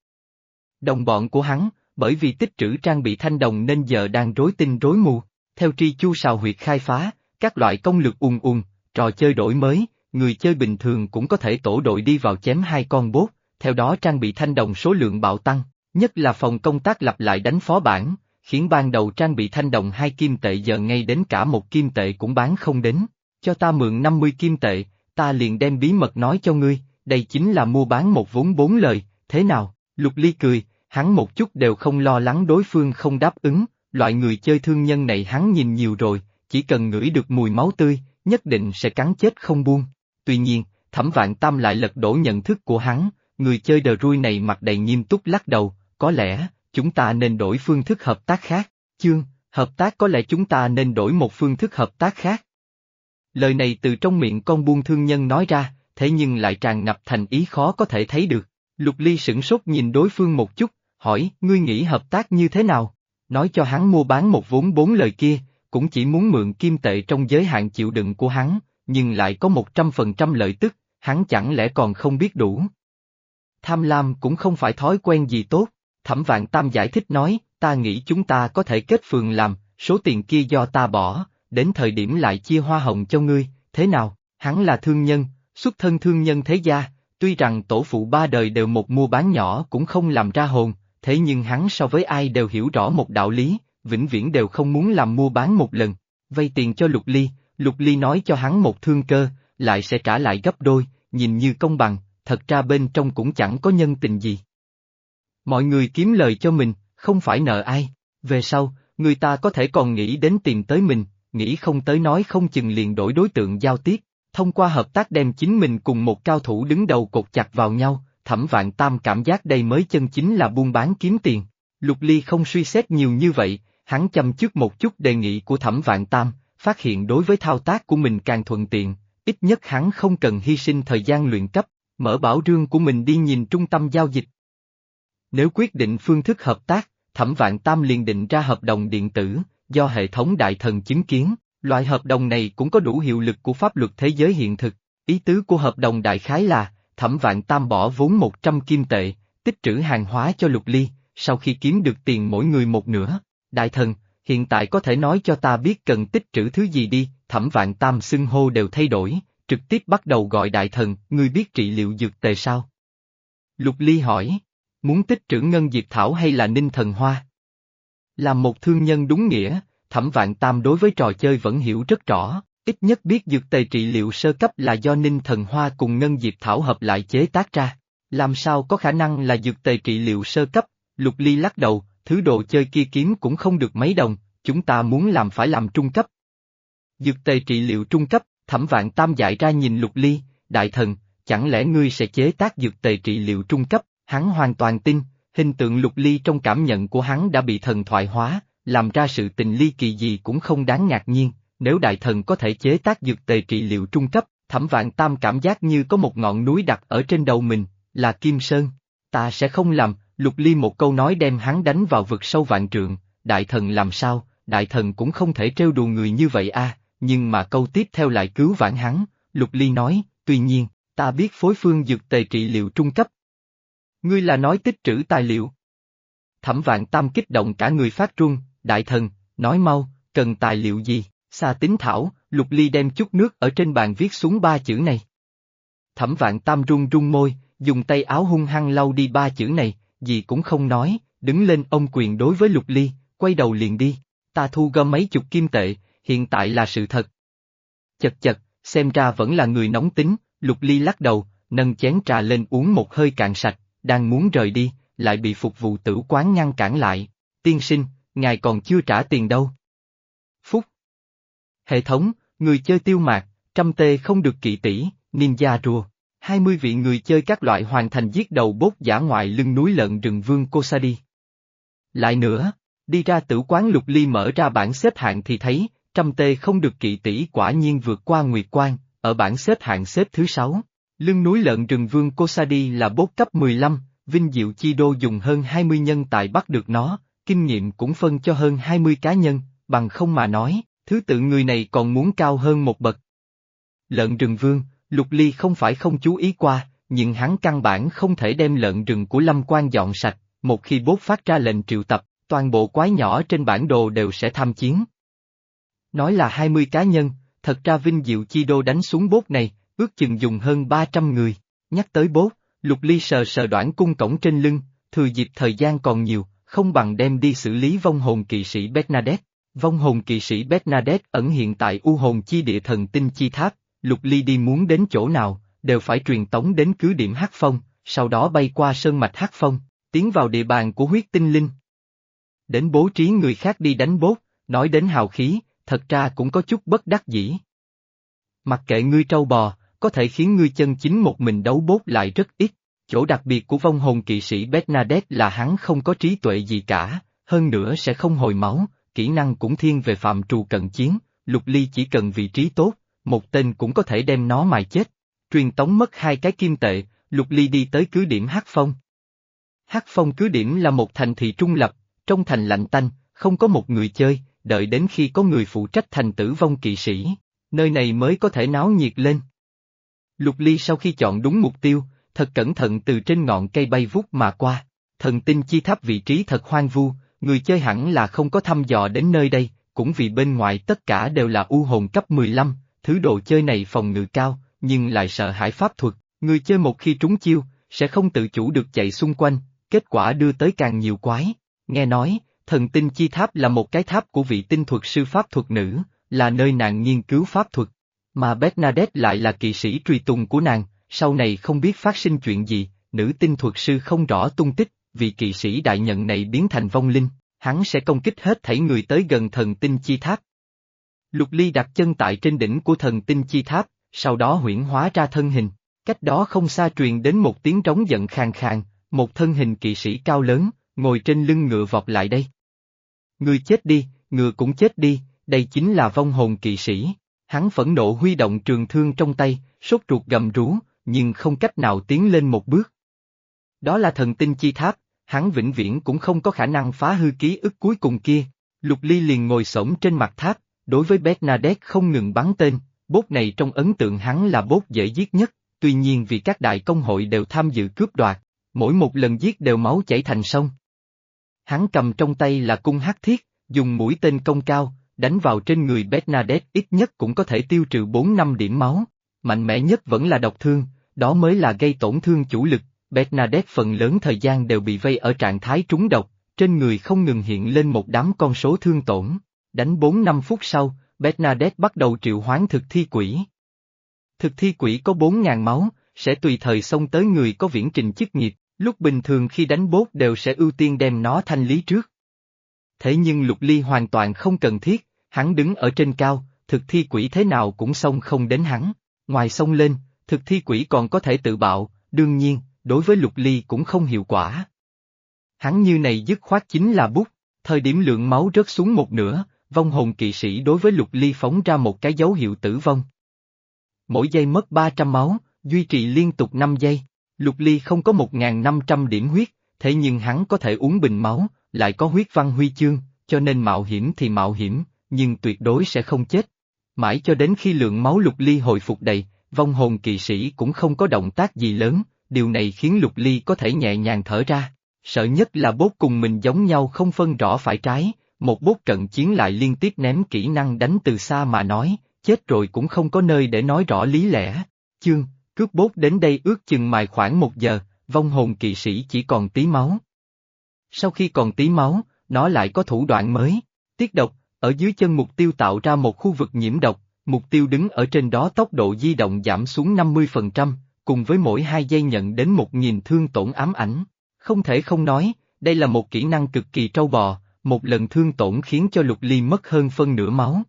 Đồng bọn của hắn, bởi vì tích trữ trang bị thanh đồng nên giờ đang rối tinh rối mù, theo tri chu sào huyệt khai phá, các loại công lực ùn ùn, trò chơi đổi mới, người chơi bình thường cũng có thể tổ đội đi vào chém hai con bốt, theo đó trang bị thanh đồng số lượng bạo tăng, nhất là phòng công tác lặp lại đánh phó bản, khiến ban đầu trang bị thanh đồng hai kim tệ giờ ngay đến cả một kim tệ cũng bán không đến, cho ta mượn 50 kim tệ, ta liền đem bí mật nói cho ngươi, đây chính là mua bán một vốn bốn lời, thế nào, lục ly cười, hắn một chút đều không lo lắng đối phương không đáp ứng, loại người chơi thương nhân này hắn nhìn nhiều rồi, chỉ cần ngửi được mùi máu tươi, nhất định sẽ cắn chết không buông. Tuy nhiên, thẩm vạn tam lại lật đổ nhận thức của hắn, người chơi đờ rui này mặt đầy nghiêm túc lắc đầu, có lẽ, chúng ta nên đổi phương thức hợp tác khác, chương, hợp tác có lẽ chúng ta nên đổi một phương thức hợp tác khác. Lời này từ trong miệng con buôn thương nhân nói ra, thế nhưng lại tràn ngập thành ý khó có thể thấy được. Lục Ly sửng sốt nhìn đối phương một chút, hỏi, ngươi nghĩ hợp tác như thế nào? Nói cho hắn mua bán một vốn bốn lời kia, cũng chỉ muốn mượn kim tệ trong giới hạn chịu đựng của hắn, nhưng lại có một trăm phần trăm lợi tức, hắn chẳng lẽ còn không biết đủ. Tham lam cũng không phải thói quen gì tốt, thẩm vạn tam giải thích nói, ta nghĩ chúng ta có thể kết phường làm, số tiền kia do ta bỏ, đến thời điểm lại chia hoa hồng cho ngươi, thế nào, hắn là thương nhân, xuất thân thương nhân thế gia, tuy rằng tổ phụ ba đời đều một mua bán nhỏ cũng không làm ra hồn, thế nhưng hắn so với ai đều hiểu rõ một đạo lý, vĩnh viễn đều không muốn làm mua bán một lần, vay tiền cho Lục Ly, Lục Ly nói cho hắn một thương cơ, lại sẽ trả lại gấp đôi, nhìn như công bằng, thật ra bên trong cũng chẳng có nhân tình gì. Mọi người kiếm lời cho mình, không phải nợ ai, về sau, người ta có thể còn nghĩ đến tìm tới mình, nghĩ không tới nói không chừng liền đổi đối tượng giao tiếp, thông qua hợp tác đem chính mình cùng một cao thủ đứng đầu cột chặt vào nhau, thẩm vạn tam cảm giác đây mới chân chính là buôn bán kiếm tiền. Lục Ly không suy xét nhiều như vậy, hắn chăm chút một chút đề nghị của thẩm vạn tam, phát hiện đối với thao tác của mình càng thuận tiện, ít nhất hắn không cần hy sinh thời gian luyện cấp, mở bảo rương của mình đi nhìn trung tâm giao dịch. Nếu quyết định phương thức hợp tác, thẩm vạn tam liền định ra hợp đồng điện tử, do hệ thống đại thần chứng kiến, loại hợp đồng này cũng có đủ hiệu lực của pháp luật thế giới hiện thực. Ý tứ của hợp đồng đại khái là, thẩm vạn tam bỏ vốn 100 kim tệ, tích trữ hàng hóa cho lục ly, sau khi kiếm được tiền mỗi người một nửa. Đại thần, hiện tại có thể nói cho ta biết cần tích trữ thứ gì đi, thẩm vạn tam xưng hô đều thay đổi, trực tiếp bắt đầu gọi đại thần, ngươi biết trị liệu dược tề sao? Lục ly hỏi, muốn tích trữ ngân diệt thảo hay là ninh thần hoa? Làm một thương nhân đúng nghĩa, thẩm vạn tam đối với trò chơi vẫn hiểu rất rõ, ít nhất biết dược tề trị liệu sơ cấp là do ninh thần hoa cùng ngân diệp thảo hợp lại chế tác ra. Làm sao có khả năng là dược tề trị liệu sơ cấp, Lục Ly lắc đầu, thứ đồ chơi kia kiếm cũng không được mấy đồng, chúng ta muốn làm phải làm trung cấp. Dược tề trị liệu trung cấp, thẩm vạn tam dại ra nhìn Lục Ly, đại thần, chẳng lẽ ngươi sẽ chế tác dược tề trị liệu trung cấp, hắn hoàn toàn tin, hình tượng Lục Ly trong cảm nhận của hắn đã bị thần thoại hóa, làm ra sự tình ly kỳ gì cũng không đáng ngạc nhiên, nếu đại thần có thể chế tác dược tề trị liệu trung cấp, thẩm vạn tam cảm giác như có một ngọn núi đặt ở trên đầu mình, là Kim Sơn. Ta sẽ không làm, lục ly một câu nói đem hắn đánh vào vực sâu vạn trượng, đại thần làm sao, đại thần cũng không thể trêu đùa người như vậy a nhưng mà câu tiếp theo lại cứu vãn hắn, lục ly nói, tuy nhiên, ta biết phối phương dược tề trị liệu trung cấp. Ngươi là nói tích trữ tài liệu. Thẩm vạn tam kích động cả người phát trung, đại thần, nói mau, cần tài liệu gì, xa tính thảo, lục ly đem chút nước ở trên bàn viết xuống ba chữ này. Thẩm vạn tam run run môi, dùng tay áo hung hăng lau đi ba chữ này, gì cũng không nói, đứng lên ông quyền đối với lục ly, quay đầu liền đi, ta thu gom mấy chục kim tệ, hiện tại là sự thật. Chật chật, xem ra vẫn là người nóng tính, lục ly lắc đầu, nâng chén trà lên uống một hơi cạn sạch, đang muốn rời đi, lại bị phục vụ tử quán ngăn cản lại. Tiên sinh, ngài còn chưa trả tiền đâu. Phúc. Hệ thống, người chơi tiêu mạc, trăm tê không được kỵ tỷ, ninja rùa. 20 vị người chơi các loại hoàn thành giết đầu bốt giả ngoại lưng núi lợn rừng vương Kosadi. Lại nữa, đi ra tử quán lục ly mở ra bảng xếp hạng thì thấy, trăm tê không được kỵ tỷ quả nhiên vượt qua Nguyệt Quan, ở bảng xếp hạng xếp thứ 6. Lưng núi lợn rừng vương Kosadi là bốt cấp 15, Vinh Diệu Chi Đô dùng hơn 20 nhân tài bắt được nó, kinh nghiệm cũng phân cho hơn 20 cá nhân, bằng không mà nói, thứ tự người này còn muốn cao hơn một bậc. Lợn rừng vương, Lục Ly không phải không chú ý qua, nhưng hắn căn bản không thể đem lợn rừng của Lâm Quan dọn sạch, một khi bốt phát ra lệnh triệu tập, toàn bộ quái nhỏ trên bản đồ đều sẽ tham chiến. Nói là 20 cá nhân, thật ra Vinh Diệu Chi Đô đánh xuống bốt này, ước chừng dùng hơn 300 người. Nhắc tới bốt, Lục Ly sờ sờ đoạn cung cổng trên lưng, thừa dịp thời gian còn nhiều, không bằng đem đi xử lý vong hồn kỵ sĩ Bernadette. Vong hồn kỵ sĩ Bernadette ẩn hiện tại u hồn chi địa thần tinh chi tháp, Lục Ly đi muốn đến chỗ nào, đều phải truyền tống đến cứ điểm Hắc Phong, sau đó bay qua sơn mạch Hắc Phong, tiến vào địa bàn của huyết tinh linh. Đến bố trí người khác đi đánh bốt, nói đến hào khí, thật ra cũng có chút bất đắc dĩ. Mặc kệ ngươi trâu bò, có thể khiến ngươi chân chính một mình đấu bốt lại rất ít. Chỗ đặc biệt của vong hồn kỵ sĩ Bernadette là hắn không có trí tuệ gì cả, hơn nữa sẽ không hồi máu, kỹ năng cũng thiên về phạm trù cận chiến, lục ly chỉ cần vị trí tốt, một tên cũng có thể đem nó mài chết. Truyền tống mất hai cái kim tệ, Lục Ly đi tới cứ điểm Hắc Phong. Hắc Phong cứ điểm là một thành thị trung lập, trong thành lạnh tanh, không có một người chơi, đợi đến khi có người phụ trách thành tử vong kỵ sĩ, nơi này mới có thể náo nhiệt lên. Lục Ly sau khi chọn đúng mục tiêu, thật cẩn thận từ trên ngọn cây bay vút mà qua, thần tinh chi tháp vị trí thật hoang vu, người chơi hẳn là không có thăm dò đến nơi đây, cũng vì bên ngoài tất cả đều là u hồn cấp 15, thứ đồ chơi này phòng ngự cao, nhưng lại sợ hãi pháp thuật, người chơi một khi trúng chiêu, sẽ không tự chủ được chạy xung quanh, kết quả đưa tới càng nhiều quái. Nghe nói, thần tinh chi tháp là một cái tháp của vị tinh thuật sư pháp thuật nữ, là nơi nàng nghiên cứu pháp thuật. Mà Bernadette lại là kỵ sĩ truy tùng của nàng, sau này không biết phát sinh chuyện gì, nữ tinh thuật sư không rõ tung tích, vì kỵ sĩ đại nhận này biến thành vong linh, hắn sẽ công kích hết thảy người tới gần thần tinh chi tháp, Lục Ly đặt chân tại trên đỉnh của thần tinh chi tháp, sau đó huyễn hóa ra thân hình. Cách đó không xa truyền đến một tiếng trống giận khàn khàn, một thân hình kỵ sĩ cao lớn, ngồi trên lưng ngựa vọt lại đây. Người chết đi, ngựa cũng chết đi, đây chính là vong hồn kỵ sĩ. Hắn phẫn nộ huy động trường thương trong tay, sốt ruột gầm rú, nhưng không cách nào tiến lên một bước. Đó là thần tinh chi tháp, hắn vĩnh viễn cũng không có khả năng phá hư ký ức cuối cùng kia. Lục Ly liền ngồi sổng trên mặt tháp, Đối với Bernadette không ngừng bắn tên, bốt này trong ấn tượng hắn là bốt dễ giết nhất, tuy nhiên vì các đại công hội đều tham dự cướp đoạt, mỗi một lần giết đều máu chảy thành sông. Hắn cầm trong tay là cung hắc thiết, dùng mũi tên công cao, đánh vào trên người Bernadette ít nhất cũng có thể tiêu trừ 4 năm điểm máu, mạnh mẽ nhất vẫn là độc thương, đó mới là gây tổn thương chủ lực, Bernadette phần lớn thời gian đều bị vây ở trạng thái trúng độc, trên người không ngừng hiện lên một đám con số thương tổn. Đánh 4 năm phút sau, Bernadette bắt đầu triệu hoán thực thi quỷ. Thực thi quỷ có 4.000 máu, sẽ tùy thời xông tới người có viễn trình chức nghiệp, lúc bình thường khi đánh bốt đều sẽ ưu tiên đem nó thanh lý trước. Thế nhưng lục ly hoàn toàn không cần thiết, hắn đứng ở trên cao, thực thi quỷ thế nào cũng xông không đến hắn, ngoài xông lên, thực thi quỷ còn có thể tự bạo, đương nhiên, đối với lục ly cũng không hiệu quả. Hắn như này dứt khoát chính là bút, thời điểm lượng máu rớt xuống một nửa, vong hồn kỵ sĩ đối với lục ly phóng ra một cái dấu hiệu tử vong. Mỗi giây mất 300 máu, duy trì liên tục 5 giây, lục ly không có 1.500 điểm huyết, thế nhưng hắn có thể uống bình máu, lại có huyết văn huy chương, cho nên mạo hiểm thì mạo hiểm, nhưng tuyệt đối sẽ không chết. Mãi cho đến khi lượng máu lục ly hồi phục đầy, vong hồn kỵ sĩ cũng không có động tác gì lớn, điều này khiến lục ly có thể nhẹ nhàng thở ra. Sợ nhất là bốt cùng mình giống nhau không phân rõ phải trái, một bốt trận chiến lại liên tiếp ném kỹ năng đánh từ xa mà nói, chết rồi cũng không có nơi để nói rõ lý lẽ. Chương, cướp bốt đến đây ước chừng mài khoảng một giờ, vong hồn kỵ sĩ chỉ còn tí máu. Sau khi còn tí máu, nó lại có thủ đoạn mới. Tiết độc, ở dưới chân mục tiêu tạo ra một khu vực nhiễm độc, mục tiêu đứng ở trên đó tốc độ di động giảm xuống 50%, cùng với mỗi hai giây nhận đến 1.000 thương tổn ám ảnh. Không thể không nói, đây là một kỹ năng cực kỳ trâu bò, một lần thương tổn khiến cho lục ly mất hơn phân nửa máu.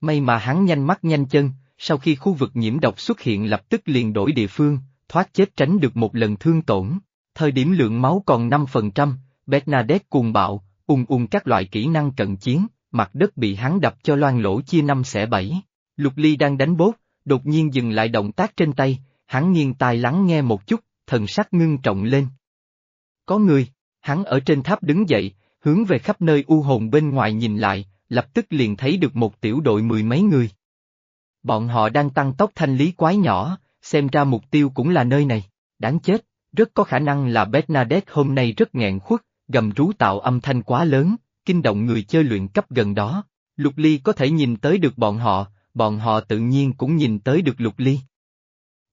May mà hắn nhanh mắt nhanh chân, sau khi khu vực nhiễm độc xuất hiện lập tức liền đổi địa phương, thoát chết tránh được một lần thương tổn. Thời điểm lượng máu còn 5%, Bernadette cuồng bạo, ung ung các loại kỹ năng cận chiến, mặt đất bị hắn đập cho loan lỗ chia năm xẻ bảy. Lục Ly đang đánh bốt, đột nhiên dừng lại động tác trên tay, hắn nghiêng tai lắng nghe một chút, thần sắc ngưng trọng lên. Có người, hắn ở trên tháp đứng dậy, hướng về khắp nơi u hồn bên ngoài nhìn lại, lập tức liền thấy được một tiểu đội mười mấy người. Bọn họ đang tăng tốc thanh lý quái nhỏ, xem ra mục tiêu cũng là nơi này, đáng chết, rất có khả năng là Bernadette hôm nay rất nghẹn khuất, gầm rú tạo âm thanh quá lớn, kinh động người chơi luyện cấp gần đó. Lục Ly có thể nhìn tới được bọn họ, bọn họ tự nhiên cũng nhìn tới được Lục Ly.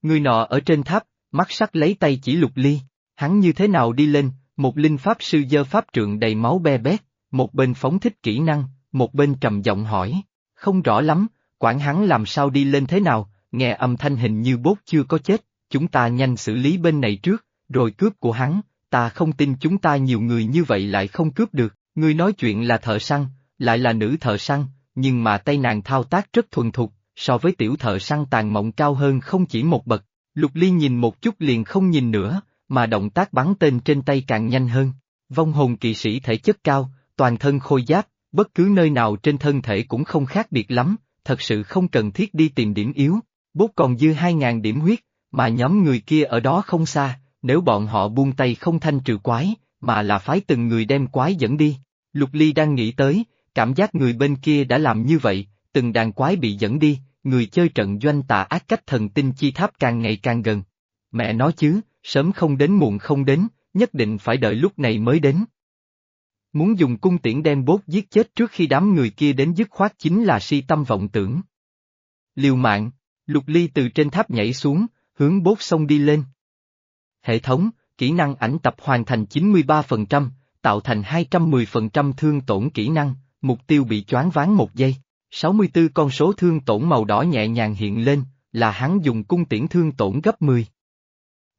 Người nọ ở trên tháp, mắt sắc lấy tay chỉ Lục Ly, hắn như thế nào đi lên, một linh pháp sư dơ pháp trượng đầy máu be bét, một bên phóng thích kỹ năng, một bên trầm giọng hỏi, không rõ lắm, quản hắn làm sao đi lên thế nào, nghe âm thanh hình như bốt chưa có chết, chúng ta nhanh xử lý bên này trước, rồi cướp của hắn, ta không tin chúng ta nhiều người như vậy lại không cướp được, người nói chuyện là thợ săn, lại là nữ thợ săn, nhưng mà tay nàng thao tác rất thuần thục, so với tiểu thợ săn tàn mộng cao hơn không chỉ một bậc, lục ly nhìn một chút liền không nhìn nữa, mà động tác bắn tên trên tay càng nhanh hơn. Vong hồn kỵ sĩ thể chất cao, toàn thân khôi giáp, bất cứ nơi nào trên thân thể cũng không khác biệt lắm, thật sự không cần thiết đi tìm điểm yếu. Bốt còn dư 2.000 điểm huyết, mà nhóm người kia ở đó không xa, nếu bọn họ buông tay không thanh trừ quái, mà là phái từng người đem quái dẫn đi. Lục Ly đang nghĩ tới, cảm giác người bên kia đã làm như vậy, từng đàn quái bị dẫn đi, người chơi trận doanh tà ác cách thần tinh chi tháp càng ngày càng gần. Mẹ nói chứ, sớm không đến muộn không đến, nhất định phải đợi lúc này mới đến. Muốn dùng cung tiễn đem bốt giết chết trước khi đám người kia đến dứt khoát chính là si tâm vọng tưởng. Liều mạng, lục ly từ trên tháp nhảy xuống, hướng bốt sông đi lên. Hệ thống, kỹ năng ảnh tập hoàn thành 93%, tạo thành 210% thương tổn kỹ năng, mục tiêu bị choáng ván một giây. 64 con số thương tổn màu đỏ nhẹ nhàng hiện lên, là hắn dùng cung tiễn thương tổn gấp 10.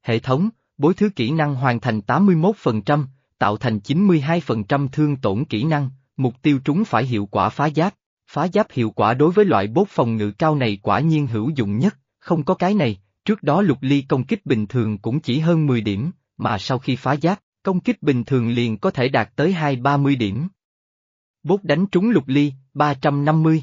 Hệ thống, bối thứ kỹ năng hoàn thành 81%, tạo thành 92% thương tổn kỹ năng, mục tiêu trúng phải hiệu quả phá giáp. Phá giáp hiệu quả đối với loại bốt phòng ngự cao này quả nhiên hữu dụng nhất, không có cái này, trước đó lục ly công kích bình thường cũng chỉ hơn 10 điểm, mà sau khi phá giáp, công kích bình thường liền có thể đạt tới 2-30 điểm. Bốt đánh trúng lục ly, 350.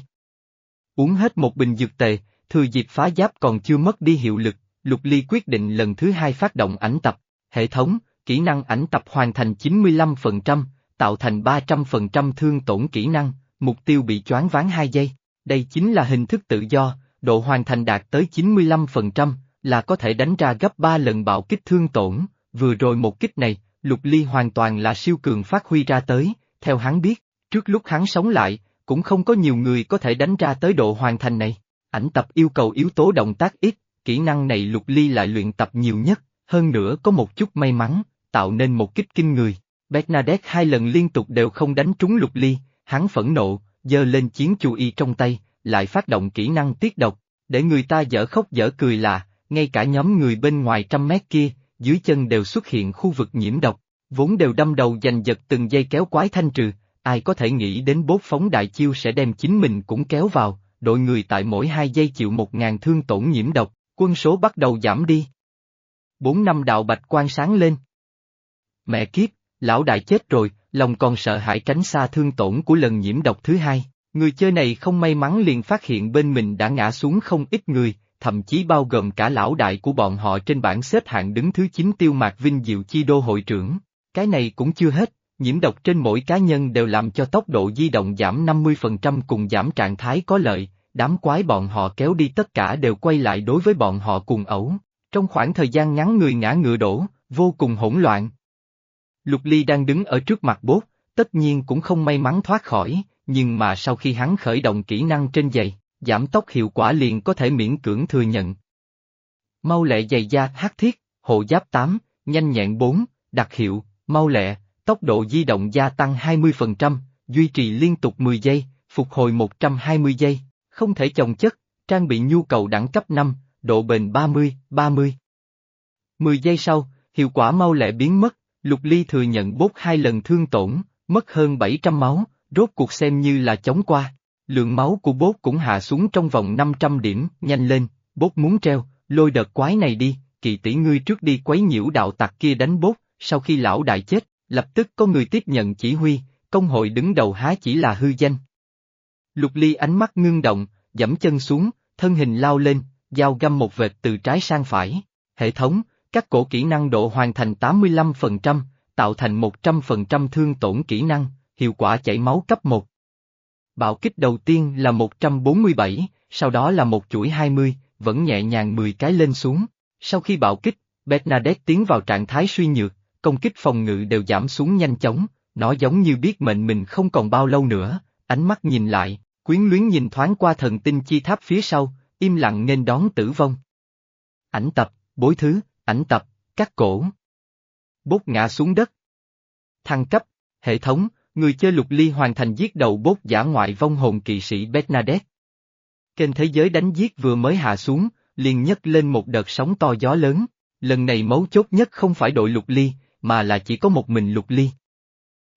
Uống hết một bình dược tề, thừa dịp phá giáp còn chưa mất đi hiệu lực, Lục Ly quyết định lần thứ hai phát động ảnh tập, hệ thống, kỹ năng ảnh tập hoàn thành 95%, tạo thành 300% thương tổn kỹ năng, mục tiêu bị choáng ván 2 giây. Đây chính là hình thức tự do, độ hoàn thành đạt tới 95%, là có thể đánh ra gấp 3 lần bạo kích thương tổn, vừa rồi một kích này, Lục Ly hoàn toàn là siêu cường phát huy ra tới, theo hắn biết, trước lúc hắn sống lại, cũng không có nhiều người có thể đánh ra tới độ hoàn thành này. Ảnh tập yêu cầu yếu tố động tác ít, kỹ năng này lục ly lại luyện tập nhiều nhất, hơn nữa có một chút may mắn, tạo nên một kích kinh người. Bernadette hai lần liên tục đều không đánh trúng lục ly, hắn phẫn nộ, giơ lên chiến chú y trong tay, lại phát động kỹ năng tiết độc, để người ta dở khóc dở cười là, ngay cả nhóm người bên ngoài trăm mét kia, dưới chân đều xuất hiện khu vực nhiễm độc, vốn đều đâm đầu giành giật từng dây kéo quái thanh trừ, ai có thể nghĩ đến bốt phóng đại chiêu sẽ đem chính mình cũng kéo vào, đội người tại mỗi hai giây chịu một ngàn thương tổn nhiễm độc, quân số bắt đầu giảm đi. Bốn năm đạo bạch quan sáng lên. Mẹ kiếp, lão đại chết rồi, lòng còn sợ hãi tránh xa thương tổn của lần nhiễm độc thứ hai. Người chơi này không may mắn liền phát hiện bên mình đã ngã xuống không ít người, thậm chí bao gồm cả lão đại của bọn họ trên bảng xếp hạng đứng thứ 9 tiêu mạc vinh diệu chi đô hội trưởng. Cái này cũng chưa hết, nhiễm độc trên mỗi cá nhân đều làm cho tốc độ di động giảm 50% cùng giảm trạng thái có lợi, đám quái bọn họ kéo đi tất cả đều quay lại đối với bọn họ cùng ẩu. Trong khoảng thời gian ngắn người ngã ngựa đổ, vô cùng hỗn loạn. Lục Ly đang đứng ở trước mặt bốt, tất nhiên cũng không may mắn thoát khỏi, nhưng mà sau khi hắn khởi động kỹ năng trên giày, giảm tốc hiệu quả liền có thể miễn cưỡng thừa nhận. Mau lẹ giày da hát thiết, hộ giáp 8, nhanh nhẹn 4, đặc hiệu, mau lẹ, tốc độ di động gia tăng 20%, duy trì liên tục 10 giây, phục hồi 120 giây, không thể chồng chất, trang bị nhu cầu đẳng cấp 5, độ bền 30, 30. 10 giây sau, hiệu quả mau lẹ biến mất, Lục Ly thừa nhận bốt hai lần thương tổn, mất hơn 700 máu, rốt cuộc xem như là chống qua. Lượng máu của bốt cũng hạ xuống trong vòng 500 điểm, nhanh lên, bốt muốn treo, lôi đợt quái này đi, kỳ tỷ ngươi trước đi quấy nhiễu đạo tặc kia đánh bốt, sau khi lão đại chết, lập tức có người tiếp nhận chỉ huy, công hội đứng đầu há chỉ là hư danh. Lục ly ánh mắt ngưng động, dẫm chân xuống, thân hình lao lên, dao găm một vệt từ trái sang phải. Hệ thống, các cổ kỹ năng độ hoàn thành 85%, tạo thành 100% thương tổn kỹ năng, hiệu quả chảy máu cấp 1. Bạo kích đầu tiên là 147, sau đó là một chuỗi 20, vẫn nhẹ nhàng 10 cái lên xuống. Sau khi bạo kích, Bernadette tiến vào trạng thái suy nhược, công kích phòng ngự đều giảm xuống nhanh chóng, nó giống như biết mệnh mình không còn bao lâu nữa, ánh mắt nhìn lại, quyến luyến nhìn thoáng qua thần tinh chi tháp phía sau, im lặng nên đón tử vong. Ảnh tập, bối thứ, ảnh tập, cắt cổ. Bốt ngã xuống đất. Thăng cấp, hệ thống, người chơi lục ly hoàn thành giết đầu bốt giả ngoại vong hồn kỵ sĩ Bernadette. Kênh thế giới đánh giết vừa mới hạ xuống, liền nhấc lên một đợt sóng to gió lớn, lần này mấu chốt nhất không phải đội lục ly, mà là chỉ có một mình lục ly.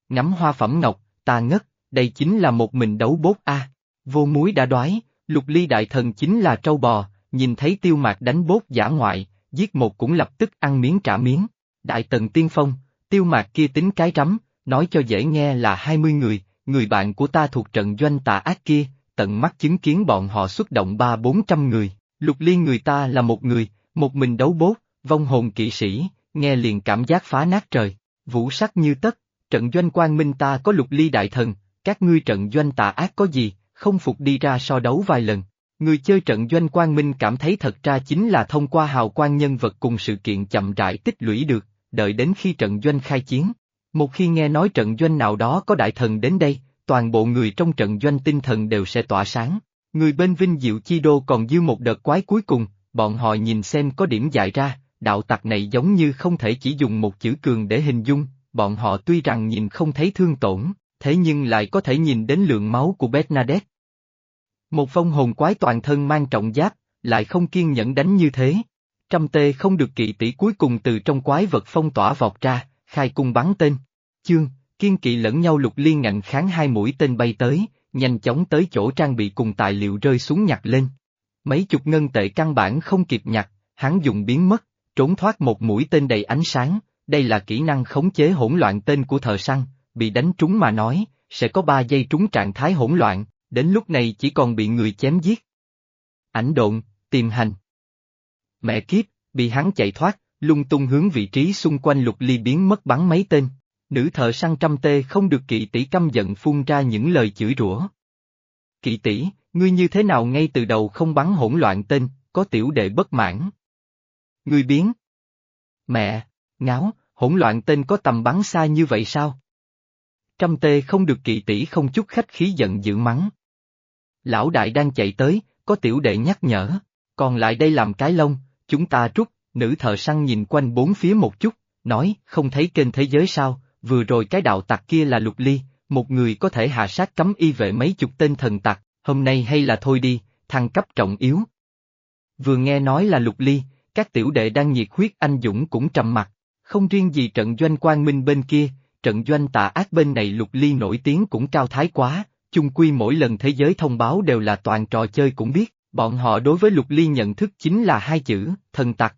Ngắm hoa phẩm ngọc, ta ngất, đây chính là một mình đấu bốt a. Vô muối đã đoái, lục ly đại thần chính là trâu bò, nhìn thấy tiêu mạc đánh bốt giả ngoại, giết một cũng lập tức ăn miếng trả miếng. Đại tần tiên phong, tiêu mạc kia tính cái rắm, nói cho dễ nghe là 20 người, người bạn của ta thuộc trận doanh tà ác kia, tận mắt chứng kiến bọn họ xuất động ba bốn trăm người, lục liên người ta là một người, một mình đấu bốt, vong hồn kỵ sĩ, nghe liền cảm giác phá nát trời, vũ sắc như tất, trận doanh quan minh ta có lục ly đại thần, các ngươi trận doanh tà ác có gì, không phục đi ra so đấu vài lần. Người chơi trận doanh quan minh cảm thấy thật ra chính là thông qua hào quang nhân vật cùng sự kiện chậm rãi tích lũy được, đợi đến khi trận doanh khai chiến. Một khi nghe nói trận doanh nào đó có đại thần đến đây, toàn bộ người trong trận doanh tinh thần đều sẽ tỏa sáng. Người bên Vinh Diệu Chi Đô còn dư một đợt quái cuối cùng, bọn họ nhìn xem có điểm dại ra, đạo tặc này giống như không thể chỉ dùng một chữ cường để hình dung, bọn họ tuy rằng nhìn không thấy thương tổn, thế nhưng lại có thể nhìn đến lượng máu của Bernadette. Một phong hồn quái toàn thân mang trọng giáp, lại không kiên nhẫn đánh như thế. Trăm tê không được kỵ tỷ cuối cùng từ trong quái vật phong tỏa vọt ra, khai cung bắn tên. Chương, kiên kỵ lẫn nhau lục liên ngạnh kháng hai mũi tên bay tới, nhanh chóng tới chỗ trang bị cùng tài liệu rơi xuống nhặt lên. Mấy chục ngân tệ căn bản không kịp nhặt, hắn dùng biến mất, trốn thoát một mũi tên đầy ánh sáng, đây là kỹ năng khống chế hỗn loạn tên của thợ săn, bị đánh trúng mà nói, sẽ có 3 giây trúng trạng thái hỗn loạn, đến lúc này chỉ còn bị người chém giết. Ảnh độn, tìm hành. Mẹ kiếp, bị hắn chạy thoát, lung tung hướng vị trí xung quanh lục ly biến mất bắn mấy tên. Nữ thợ săn trăm tê không được kỵ tỷ căm giận phun ra những lời chửi rủa. Kỵ tỷ, ngươi như thế nào ngay từ đầu không bắn hỗn loạn tên, có tiểu đệ bất mãn. Ngươi biến. Mẹ, ngáo, hỗn loạn tên có tầm bắn xa như vậy sao? Trăm tê không được kỵ tỷ không chút khách khí giận dữ mắng. Lão đại đang chạy tới, có tiểu đệ nhắc nhở, còn lại đây làm cái lông, chúng ta rút, nữ thợ săn nhìn quanh bốn phía một chút, nói, không thấy kênh thế giới sao, vừa rồi cái đạo tặc kia là lục ly, một người có thể hạ sát cấm y vệ mấy chục tên thần tặc, hôm nay hay là thôi đi, thăng cấp trọng yếu. Vừa nghe nói là lục ly, các tiểu đệ đang nhiệt huyết anh dũng cũng trầm mặt. Không riêng gì trận doanh quang minh bên kia, trận doanh tà ác bên này lục ly nổi tiếng cũng cao thái quá, chung quy mỗi lần thế giới thông báo đều là toàn trò chơi cũng biết, bọn họ đối với lục ly nhận thức chính là hai chữ, thần tặc.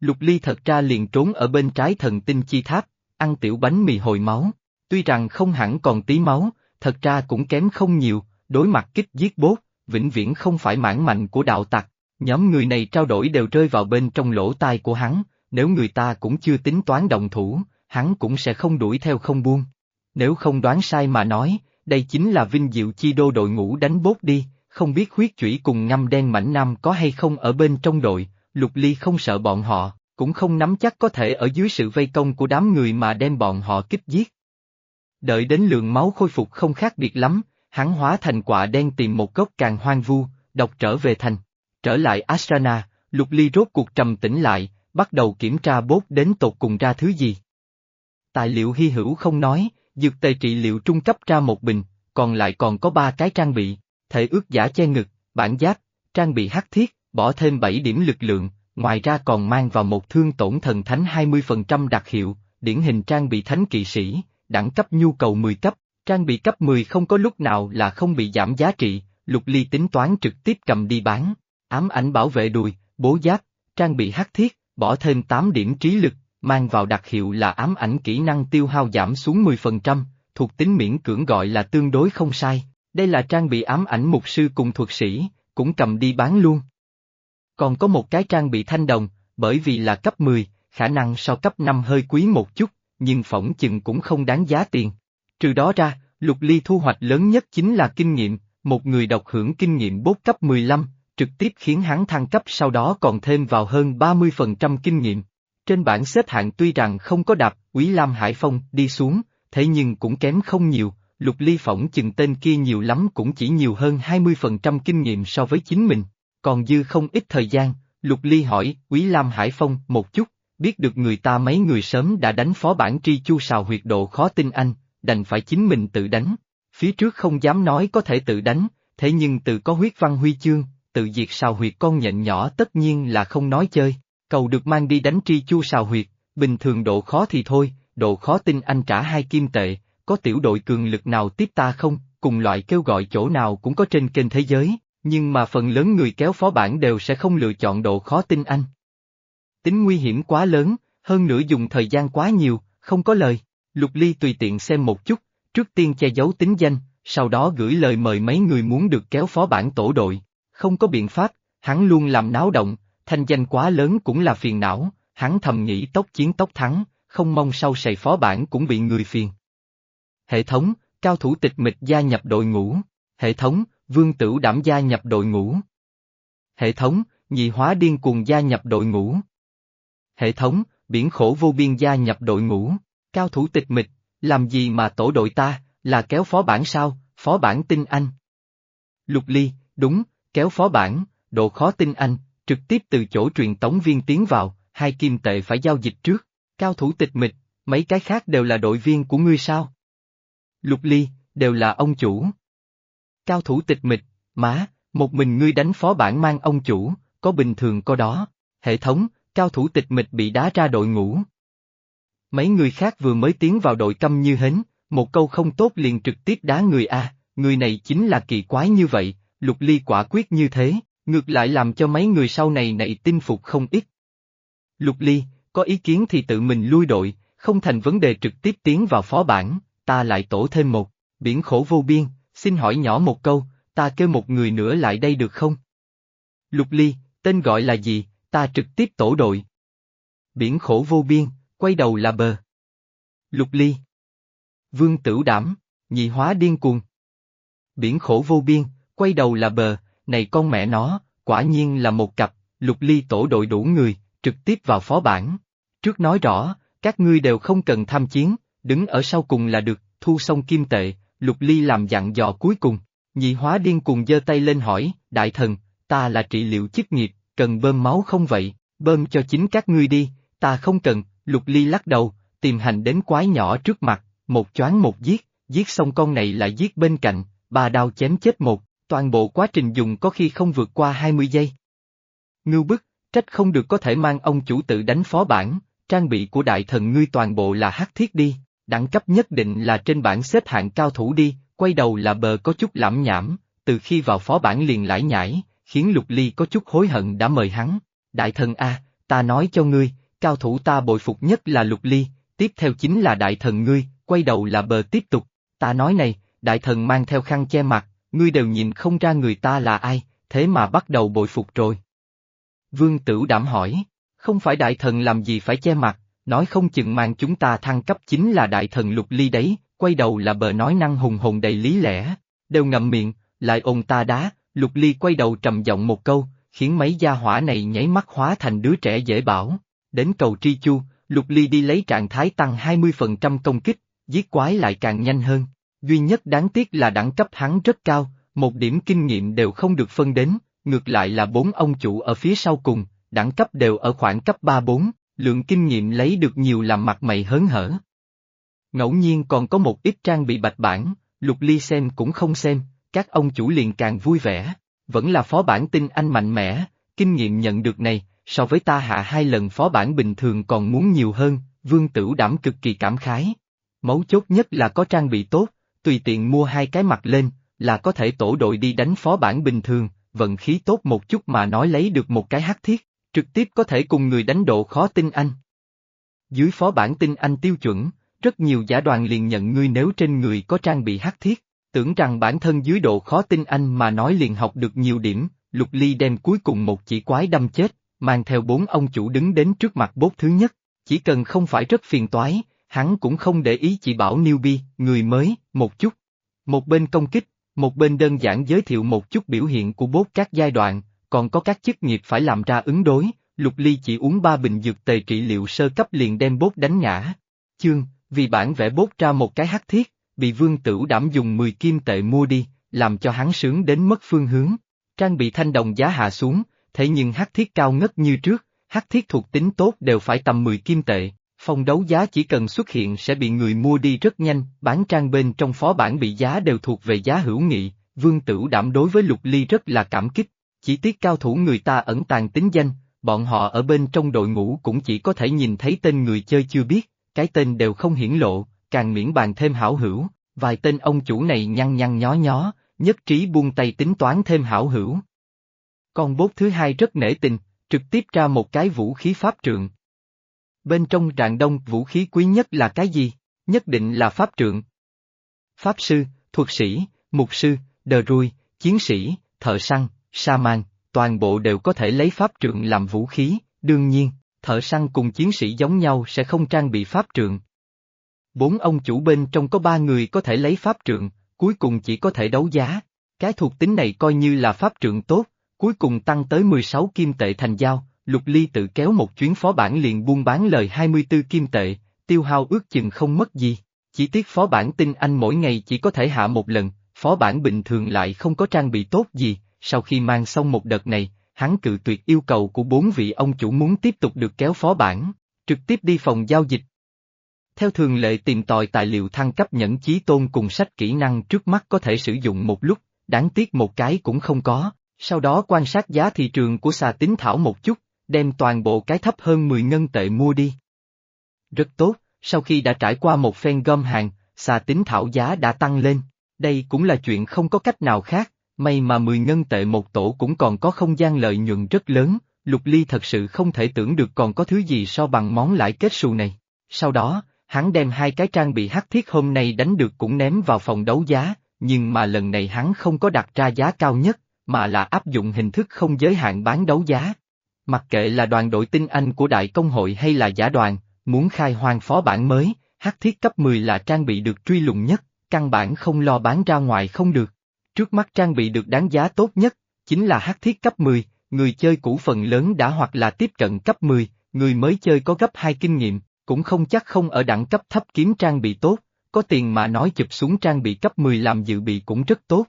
Lục ly thật ra liền trốn ở bên trái thần tinh chi tháp, ăn tiểu bánh mì hồi máu, tuy rằng không hẳn còn tí máu, thật ra cũng kém không nhiều, đối mặt kích giết bốt, vĩnh viễn không phải mãn mạnh của đạo tặc, nhóm người này trao đổi đều rơi vào bên trong lỗ tai của hắn, nếu người ta cũng chưa tính toán động thủ, hắn cũng sẽ không đuổi theo không buông. Nếu không đoán sai mà nói, đây chính là vinh diệu chi đô đội ngũ đánh bốt đi, không biết huyết chủy cùng ngâm đen mảnh nam có hay không ở bên trong đội, lục ly không sợ bọn họ, cũng không nắm chắc có thể ở dưới sự vây công của đám người mà đem bọn họ kích giết. Đợi đến lượng máu khôi phục không khác biệt lắm, hắn hóa thành quả đen tìm một gốc càng hoang vu, đọc trở về thành. Trở lại Ashrana, lục ly rốt cuộc trầm tĩnh lại, bắt đầu kiểm tra bốt đến tột cùng ra thứ gì. Tài liệu hy hữu không nói, dược tề trị liệu trung cấp ra một bình, còn lại còn có ba cái trang bị, thể ước giả che ngực, bản giáp, trang bị hắc thiết, bỏ thêm 7 điểm lực lượng, ngoài ra còn mang vào một thương tổn thần thánh 20% đặc hiệu, điển hình trang bị thánh kỵ sĩ, đẳng cấp nhu cầu 10 cấp, trang bị cấp 10 không có lúc nào là không bị giảm giá trị, lục ly tính toán trực tiếp cầm đi bán, ám ảnh bảo vệ đùi, bố giáp, trang bị hắc thiết, bỏ thêm 8 điểm trí lực, mang vào đặc hiệu là ám ảnh kỹ năng tiêu hao giảm xuống 10%, thuộc tính miễn cưỡng gọi là tương đối không sai, đây là trang bị ám ảnh mục sư cùng thuật sĩ, cũng cầm đi bán luôn. Còn có một cái trang bị thanh đồng, bởi vì là cấp 10, khả năng so cấp 5 hơi quý một chút, nhưng phỏng chừng cũng không đáng giá tiền. Trừ đó ra, lục ly thu hoạch lớn nhất chính là kinh nghiệm, một người độc hưởng kinh nghiệm bốt cấp 15, trực tiếp khiến hắn thăng cấp sau đó còn thêm vào hơn 30% kinh nghiệm. Trên bảng xếp hạng tuy rằng không có đạp Quý Lam Hải Phong đi xuống, thế nhưng cũng kém không nhiều, lục ly phỏng chừng tên kia nhiều lắm cũng chỉ nhiều hơn 20% kinh nghiệm so với chính mình. Còn dư không ít thời gian, lục ly hỏi Quý Lam Hải Phong một chút, biết được người ta mấy người sớm đã đánh phó bản tri chu sào huyệt độ khó tin anh, đành phải chính mình tự đánh. Phía trước không dám nói có thể tự đánh, thế nhưng tự có huyết văn huy chương, tự diệt sào huyệt con nhện nhỏ tất nhiên là không nói chơi, cầu được mang đi đánh tri chu sào huyệt, bình thường độ khó thì thôi, độ khó tin anh trả hai kim tệ, có tiểu đội cường lực nào tiếp ta không, cùng loại kêu gọi chỗ nào cũng có trên kênh thế giới, nhưng mà phần lớn người kéo phó bản đều sẽ không lựa chọn độ khó tin anh. Tính nguy hiểm quá lớn, hơn nữa dùng thời gian quá nhiều, không có lời. Lục Ly tùy tiện xem một chút, trước tiên che giấu tính danh, sau đó gửi lời mời mấy người muốn được kéo phó bản tổ đội. Không có biện pháp, hắn luôn làm náo động, thanh danh quá lớn cũng là phiền não, hắn thầm nghĩ tốc chiến tốc thắng, không mong sau sầy phó bản cũng bị người phiền. Hệ thống, cao thủ tịch mịch gia nhập đội ngũ. Hệ thống, vương tử đảm gia nhập đội ngũ. Hệ thống, nhị hóa điên cuồng gia nhập đội ngũ. Hệ thống, biển khổ vô biên gia nhập đội ngũ. Cao thủ tịch mịch, làm gì mà tổ đội ta, là kéo phó bản sao, phó bản tin anh. Lục ly, đúng, kéo phó bản, độ khó tin anh, trực tiếp từ chỗ truyền tống viên tiến vào, hai kim tệ phải giao dịch trước, cao thủ tịch mịch, mấy cái khác đều là đội viên của ngươi sao? Lục ly, đều là ông chủ. Cao thủ tịch mịch, má, một mình ngươi đánh phó bản mang ông chủ, có bình thường có đó, hệ thống, cao thủ tịch mịch bị đá ra đội ngũ. Mấy người khác vừa mới tiến vào đội câm như hến, một câu không tốt liền trực tiếp đá người A, người này chính là kỳ quái như vậy, lục ly quả quyết như thế, ngược lại làm cho mấy người sau này nảy tin phục không ít. Lục ly, có ý kiến thì tự mình lui đội, không thành vấn đề trực tiếp tiến vào phó bản, ta lại tổ thêm một, biển khổ vô biên, xin hỏi nhỏ một câu, ta kêu một người nữa lại đây được không? Lục ly, tên gọi là gì, ta trực tiếp tổ đội. Biển khổ vô biên, quay đầu là bờ. Lục ly. Vương tử đảm, nhị hóa điên cuồng. Biển khổ vô biên, quay đầu là bờ, này con mẹ nó, quả nhiên là một cặp, lục ly tổ đội đủ người, trực tiếp vào phó bản. Trước nói rõ, các ngươi đều không cần tham chiến, đứng ở sau cùng là được, thu xong kim tệ, lục ly làm dặn dò cuối cùng. Nhị hóa điên cuồng giơ tay lên hỏi, đại thần, ta là trị liệu chức nghiệp, cần bơm máu không vậy, bơm cho chính các ngươi đi, ta không cần, lục ly lắc đầu, tìm hành đến quái nhỏ trước mặt, một choáng một giết, giết xong con này lại giết bên cạnh, ba đao chém chết một, toàn bộ quá trình dùng có khi không vượt qua 20 giây. Ngưu bức, trách không được có thể mang ông chủ tự đánh phó bản, trang bị của đại thần ngươi toàn bộ là hắc thiết đi, đẳng cấp nhất định là trên bảng xếp hạng cao thủ đi, quay đầu là bờ có chút lẩm nhảm, từ khi vào phó bản liền lải nhải, khiến Lục Ly có chút hối hận đã mời hắn. Đại thần A, ta nói cho ngươi, cao thủ ta bội phục nhất là Lục Ly, tiếp theo chính là đại thần ngươi, quay đầu là bờ tiếp tục. Ta nói này, đại thần mang theo khăn che mặt, ngươi đều nhìn không ra người ta là ai, thế mà bắt đầu bội phục rồi. Vương Tử đảm hỏi, không phải đại thần làm gì phải che mặt, nói không chừng mang chúng ta thăng cấp chính là đại thần lục ly đấy, quay đầu là bờ nói năng hùng hồn đầy lý lẽ, đều ngậm miệng, lại ồn ta đá, lục ly quay đầu trầm giọng một câu, khiến mấy gia hỏa này nháy mắt hóa thành đứa trẻ dễ bảo. Đến cầu Tri Chu, lục ly đi lấy trạng thái tăng 20% công kích, giết quái lại càng nhanh hơn. Duy nhất đáng tiếc là đẳng cấp hắn rất cao, một điểm kinh nghiệm đều không được phân đến, ngược lại là bốn ông chủ ở phía sau cùng, đẳng cấp đều ở khoảng cấp 3-4, lượng kinh nghiệm lấy được nhiều làm mặt mày hớn hở. Ngẫu nhiên còn có một ít trang bị bạch bản, lục ly xem cũng không xem, các ông chủ liền càng vui vẻ, vẫn là phó bản tinh anh mạnh mẽ, kinh nghiệm nhận được này, so với ta hạ hai lần phó bản bình thường còn muốn nhiều hơn, vương tử đảm cực kỳ cảm khái. Mấu chốt nhất là có trang bị tốt, tùy tiện mua hai cái mặt lên, là có thể tổ đội đi đánh phó bản bình thường, vận khí tốt một chút mà nói lấy được một cái hắc thiết, trực tiếp có thể cùng người đánh độ khó tinh anh. Dưới phó bản tinh anh tiêu chuẩn, rất nhiều giả đoàn liền nhận ngươi nếu trên người có trang bị hắc thiết, tưởng rằng bản thân dưới độ khó tinh anh mà nói liền học được nhiều điểm, lục ly đem cuối cùng một chỉ quái đâm chết, mang theo bốn ông chủ đứng đến trước mặt bốt thứ nhất, chỉ cần không phải rất phiền toái, hắn cũng không để ý chỉ bảo newbie, người mới, một chút. Một bên công kích, một bên đơn giản giới thiệu một chút biểu hiện của bốt các giai đoạn, còn có các chức nghiệp phải làm ra ứng đối, Lục Ly chỉ uống ba bình dược tề trị liệu sơ cấp liền đem bốt đánh ngã. Chương, vì bản vẽ bốt ra một cái hắc thiết, bị vương tử đảm dùng 10 kim tệ mua đi, làm cho hắn sướng đến mất phương hướng. Trang bị thanh đồng giá hạ xuống, thế nhưng hắc thiết cao ngất như trước, hắc thiết thuộc tính tốt đều phải tầm 10 kim tệ, phòng đấu giá chỉ cần xuất hiện sẽ bị người mua đi rất nhanh, bán trang bên trong phó bản bị giá đều thuộc về giá hữu nghị, vương tử đảm đối với lục ly rất là cảm kích, chỉ tiếc cao thủ người ta ẩn tàng tính danh, bọn họ ở bên trong đội ngũ cũng chỉ có thể nhìn thấy tên người chơi chưa biết, cái tên đều không hiển lộ, càng miễn bàn thêm hảo hữu, vài tên ông chủ này nhăn nhăn nhó nhó, nhất trí buông tay tính toán thêm hảo hữu. Con bốt thứ hai rất nể tình, trực tiếp ra một cái vũ khí pháp trượng. Bên trong rạng đông vũ khí quý nhất là cái gì? Nhất định là pháp trượng. Pháp sư, thuật sĩ, mục sư, đờ ruồi chiến sĩ, thợ săn, sa man, toàn bộ đều có thể lấy pháp trượng làm vũ khí, đương nhiên, thợ săn cùng chiến sĩ giống nhau sẽ không trang bị pháp trượng. Bốn ông chủ bên trong có ba người có thể lấy pháp trượng, cuối cùng chỉ có thể đấu giá. Cái thuộc tính này coi như là pháp trượng tốt, cuối cùng tăng tới 16 kim tệ thành giao, Lục Ly tự kéo một chuyến phó bản liền buôn bán lời 24 kim tệ, tiêu hao ước chừng không mất gì. Chỉ tiếc phó bản tinh anh mỗi ngày chỉ có thể hạ một lần, phó bản bình thường lại không có trang bị tốt gì, sau khi mang xong một đợt này, hắn cự tuyệt yêu cầu của bốn vị ông chủ muốn tiếp tục được kéo phó bản, trực tiếp đi phòng giao dịch. Theo thường lệ tìm tòi tài liệu thăng cấp nhẫn chí tôn cùng sách kỹ năng trước mắt có thể sử dụng một lúc, đáng tiếc một cái cũng không có, sau đó quan sát giá thị trường của xà tính thảo một chút, đem toàn bộ cái thấp hơn 10 ngân tệ mua đi. Rất tốt, sau khi đã trải qua một phen gom hàng, xà tính thảo giá đã tăng lên, đây cũng là chuyện không có cách nào khác, may mà 10 ngân tệ một tổ cũng còn có không gian lợi nhuận rất lớn, Lục Ly thật sự không thể tưởng được còn có thứ gì so bằng món lãi kết xù này. Sau đó, hắn đem hai cái trang bị hắc thiết hôm nay đánh được cũng ném vào phòng đấu giá, nhưng mà lần này hắn không có đặt ra giá cao nhất, mà là áp dụng hình thức không giới hạn bán đấu giá. Mặc kệ là đoàn đội tinh anh của đại công hội hay là giả đoàn, muốn khai hoang phó bản mới, hắc thiết cấp 10 là trang bị được truy lùng nhất, căn bản không lo bán ra ngoài không được. Trước mắt trang bị được đáng giá tốt nhất, chính là hắc thiết cấp 10, người chơi cũ phần lớn đã hoặc là tiếp cận cấp 10, người mới chơi có gấp 2 kinh nghiệm, cũng không chắc không ở đẳng cấp thấp kiếm trang bị tốt, có tiền mà nói chụp xuống trang bị cấp 10 làm dự bị cũng rất tốt.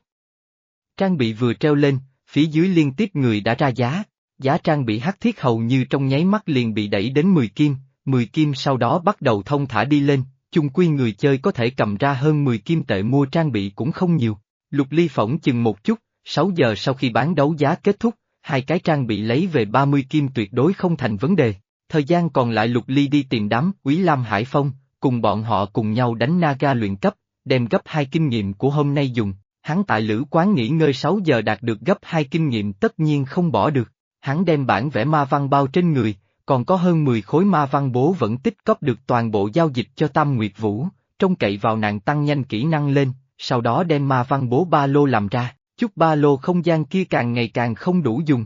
Trang bị vừa treo lên, phía dưới liên tiếp người đã ra giá, giá trang bị hắc thiết hầu như trong nháy mắt liền bị đẩy đến 10 kim, 10 kim sau đó bắt đầu thông thả đi lên, chung quy người chơi có thể cầm ra hơn 10 kim tệ mua trang bị cũng không nhiều. Lục Ly phỏng chừng một chút, 6 giờ sau khi bán đấu giá kết thúc, hai cái trang bị lấy về 30 kim tuyệt đối không thành vấn đề. Thời gian còn lại Lục Ly đi tìm đám Quý Lam Hải Phong, cùng bọn họ cùng nhau đánh Naga luyện cấp, đem gấp hai kinh nghiệm của hôm nay dùng. Hắn tại lữ quán nghỉ ngơi 6 giờ đạt được gấp hai kinh nghiệm tất nhiên không bỏ được. Hắn đem bản vẽ ma văn bao trên người, còn có hơn 10 khối ma văn bố vẫn tích cóp được toàn bộ giao dịch cho Tam Nguyệt Vũ, trông cậy vào nàng tăng nhanh kỹ năng lên, sau đó đem ma văn bố ba lô làm ra, chút ba lô không gian kia càng ngày càng không đủ dùng.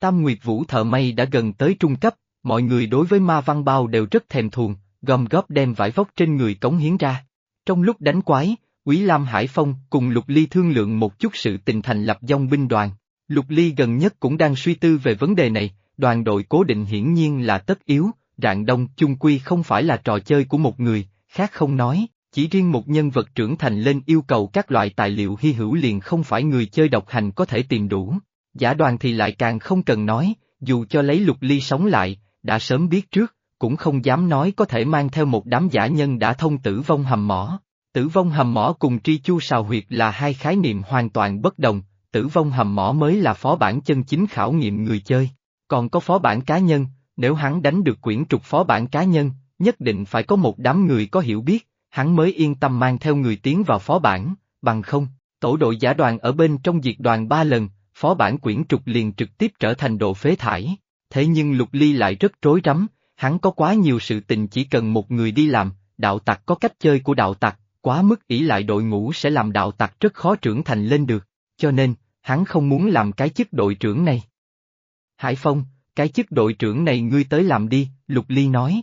Tam Nguyệt Vũ thợ may đã gần tới trung cấp, mọi người đối với ma văn bao đều rất thèm thuồng, gom góp đem vải vóc trên người cống hiến ra. Trong lúc đánh quái, Quý Lam Hải Phong cùng Lục Ly thương lượng một chút sự tình thành lập dòng binh đoàn. Lục Ly gần nhất cũng đang suy tư về vấn đề này, đoàn đội cố định hiển nhiên là tất yếu, rạng đông chung quy không phải là trò chơi của một người, khác không nói, chỉ riêng một nhân vật trưởng thành lên yêu cầu các loại tài liệu hy hữu liền không phải người chơi độc hành có thể tìm đủ. Giả đoàn thì lại càng không cần nói, dù cho lấy lục ly sống lại, đã sớm biết trước, cũng không dám nói có thể mang theo một đám giả nhân đã thông tử vong hầm mỏ. Tử vong hầm mỏ cùng tri chu sào huyệt là hai khái niệm hoàn toàn bất đồng, tử vong hầm mỏ mới là phó bản chân chính khảo nghiệm người chơi. Còn có phó bản cá nhân, nếu hắn đánh được quyển trục phó bản cá nhân, nhất định phải có một đám người có hiểu biết, hắn mới yên tâm mang theo người tiến vào phó bản, bằng không, tổ đội giả đoàn ở bên trong diệt đoàn ba lần, phó bản quyển trục liền trực tiếp trở thành độ phế thải. Thế nhưng Lục Ly lại rất rối rắm, hắn có quá nhiều sự tình chỉ cần một người đi làm, đạo tặc có cách chơi của đạo tặc, quá mức ỷ lại đội ngũ sẽ làm đạo tặc rất khó trưởng thành lên được, cho nên, hắn không muốn làm cái chức đội trưởng này. Hải Phong, cái chức đội trưởng này ngươi tới làm đi, Lục Ly nói.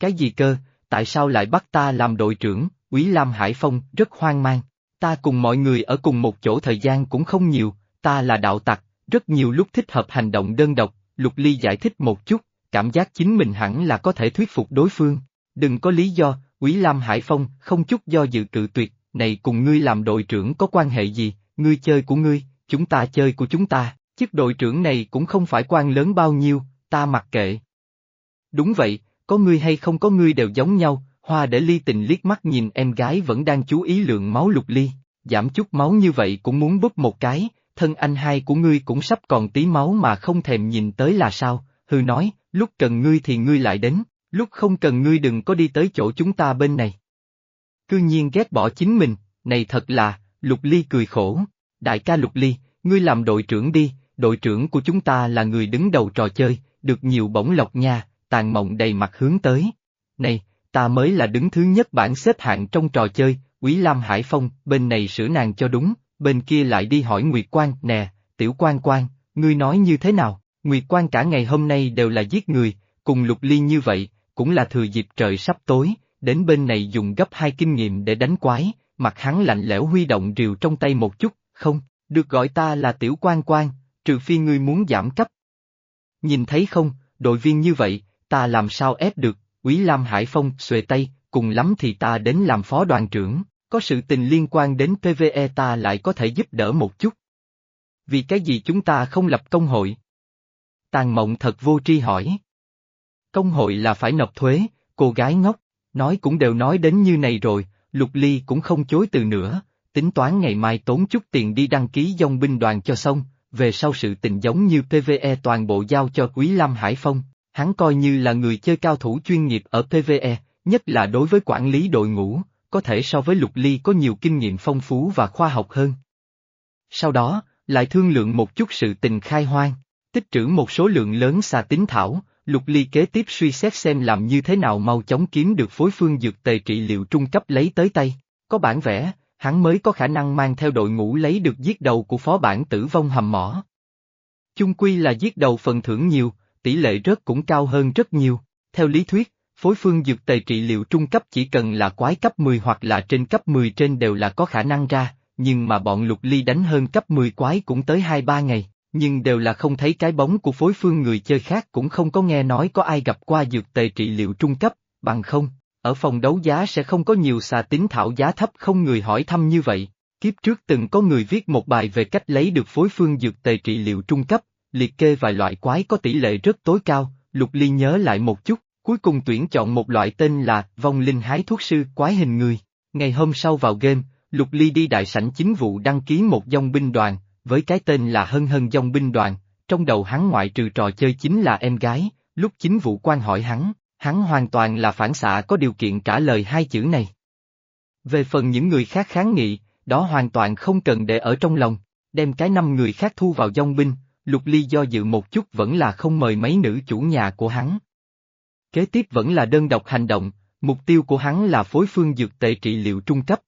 Cái gì cơ, tại sao lại bắt ta làm đội trưởng, Quý Lam Hải Phong rất hoang mang. Ta cùng mọi người ở cùng một chỗ thời gian cũng không nhiều, ta là đạo tặc, rất nhiều lúc thích hợp hành động đơn độc, Lục Ly giải thích một chút, cảm giác chính mình hẳn là có thể thuyết phục đối phương. Đừng có lý do, Quý Lam Hải Phong không chút do dự cự tuyệt, này cùng ngươi làm đội trưởng có quan hệ gì, ngươi chơi của ngươi, chúng ta chơi của chúng ta, chức đội trưởng này cũng không phải quan lớn bao nhiêu, ta mặc kệ. Đúng vậy, có ngươi hay không có ngươi đều giống nhau, hoa để ly tình liếc mắt nhìn em gái vẫn đang chú ý lượng máu lục ly, giảm chút máu như vậy cũng muốn búp một cái, thân anh hai của ngươi cũng sắp còn tí máu mà không thèm nhìn tới là sao, hư nói, lúc cần ngươi thì ngươi lại đến, lúc không cần ngươi đừng có đi tới chỗ chúng ta bên này. Cư nhiên ghét bỏ chính mình, này thật là, lục ly cười khổ, đại ca lục ly, ngươi làm đội trưởng đi, đội trưởng của chúng ta là người đứng đầu trò chơi, được nhiều bổng lộc nha, tàn mộng đầy mặt hướng tới. Này, ta mới là đứng thứ nhất bảng xếp hạng trong trò chơi, Quý Lam Hải Phong, bên này sửa nàng cho đúng, bên kia lại đi hỏi Nguyệt Quan, nè, tiểu quan quan, ngươi nói như thế nào, Nguyệt Quan cả ngày hôm nay đều là giết người, cùng lục ly như vậy, cũng là thừa dịp trời sắp tối, đến bên này dùng gấp hai kinh nghiệm để đánh quái, mặt hắn lạnh lẽo huy động rìu trong tay một chút, không, được gọi ta là tiểu quan quan, trừ phi ngươi muốn giảm cấp. Nhìn thấy không, đội viên như vậy, ta làm sao ép được, Quý Lam Hải Phong xuề tay, cùng lắm thì ta đến làm phó đoàn trưởng, có sự tình liên quan đến PVE ta lại có thể giúp đỡ một chút. Vì cái gì chúng ta không lập công hội? Tàn mộng thật vô tri hỏi. Công hội là phải nộp thuế, cô gái ngốc, nói cũng đều nói đến như này rồi, Lục Ly cũng không chối từ nữa, tính toán ngày mai tốn chút tiền đi đăng ký dòng binh đoàn cho xong, về sau sự tình giống như PVE toàn bộ giao cho Quý Lam Hải Phong, hắn coi như là người chơi cao thủ chuyên nghiệp ở PVE, nhất là đối với quản lý đội ngũ, có thể so với Lục Ly có nhiều kinh nghiệm phong phú và khoa học hơn. Sau đó, lại thương lượng một chút sự tình khai hoang, tích trữ một số lượng lớn xà tính thảo, Lục Ly kế tiếp suy xét xem làm như thế nào mau chóng kiếm được phối phương dược tề trị liệu trung cấp lấy tới tay, có bản vẽ, hắn mới có khả năng mang theo đội ngũ lấy được giết đầu của phó bản tử vong hầm mỏ. Chung quy là giết đầu phần thưởng nhiều, tỷ lệ rớt cũng cao hơn rất nhiều. Theo lý thuyết, phối phương dược tề trị liệu trung cấp chỉ cần là quái cấp 10 hoặc là trên cấp 10 trên đều là có khả năng ra, nhưng mà bọn lục ly đánh hơn cấp 10 quái cũng tới 2-3 ngày, nhưng đều là không thấy cái bóng của phối phương người chơi khác cũng không có nghe nói có ai gặp qua dược tề trị liệu trung cấp, bằng không, ở phòng đấu giá sẽ không có nhiều xà tính thảo giá thấp không người hỏi thăm như vậy. Kiếp trước từng có người viết một bài về cách lấy được phối phương dược tề trị liệu trung cấp, liệt kê vài loại quái có tỷ lệ rất tối cao, Lục Ly nhớ lại một chút, cuối cùng tuyển chọn một loại tên là vong linh hái thuốc sư quái hình người. Ngày hôm sau vào game, Lục Ly đi đại sảnh chính vụ đăng ký một dòng binh đoàn, với cái tên là Hân Hân Dòng binh đoàn, trong đầu hắn ngoại trừ trò chơi chính là em gái, lúc chính vụ quan hỏi hắn, hắn hoàn toàn là phản xạ có điều kiện trả lời hai chữ này. Về phần những người khác kháng nghị, đó hoàn toàn không cần để ở trong lòng, đem cái năm người khác thu vào dòng binh, Lục Ly do dự một chút vẫn là không mời mấy nữ chủ nhà của hắn. Kế tiếp vẫn là đơn độc hành động, mục tiêu của hắn là phối phương dược tệ trị liệu trung cấp,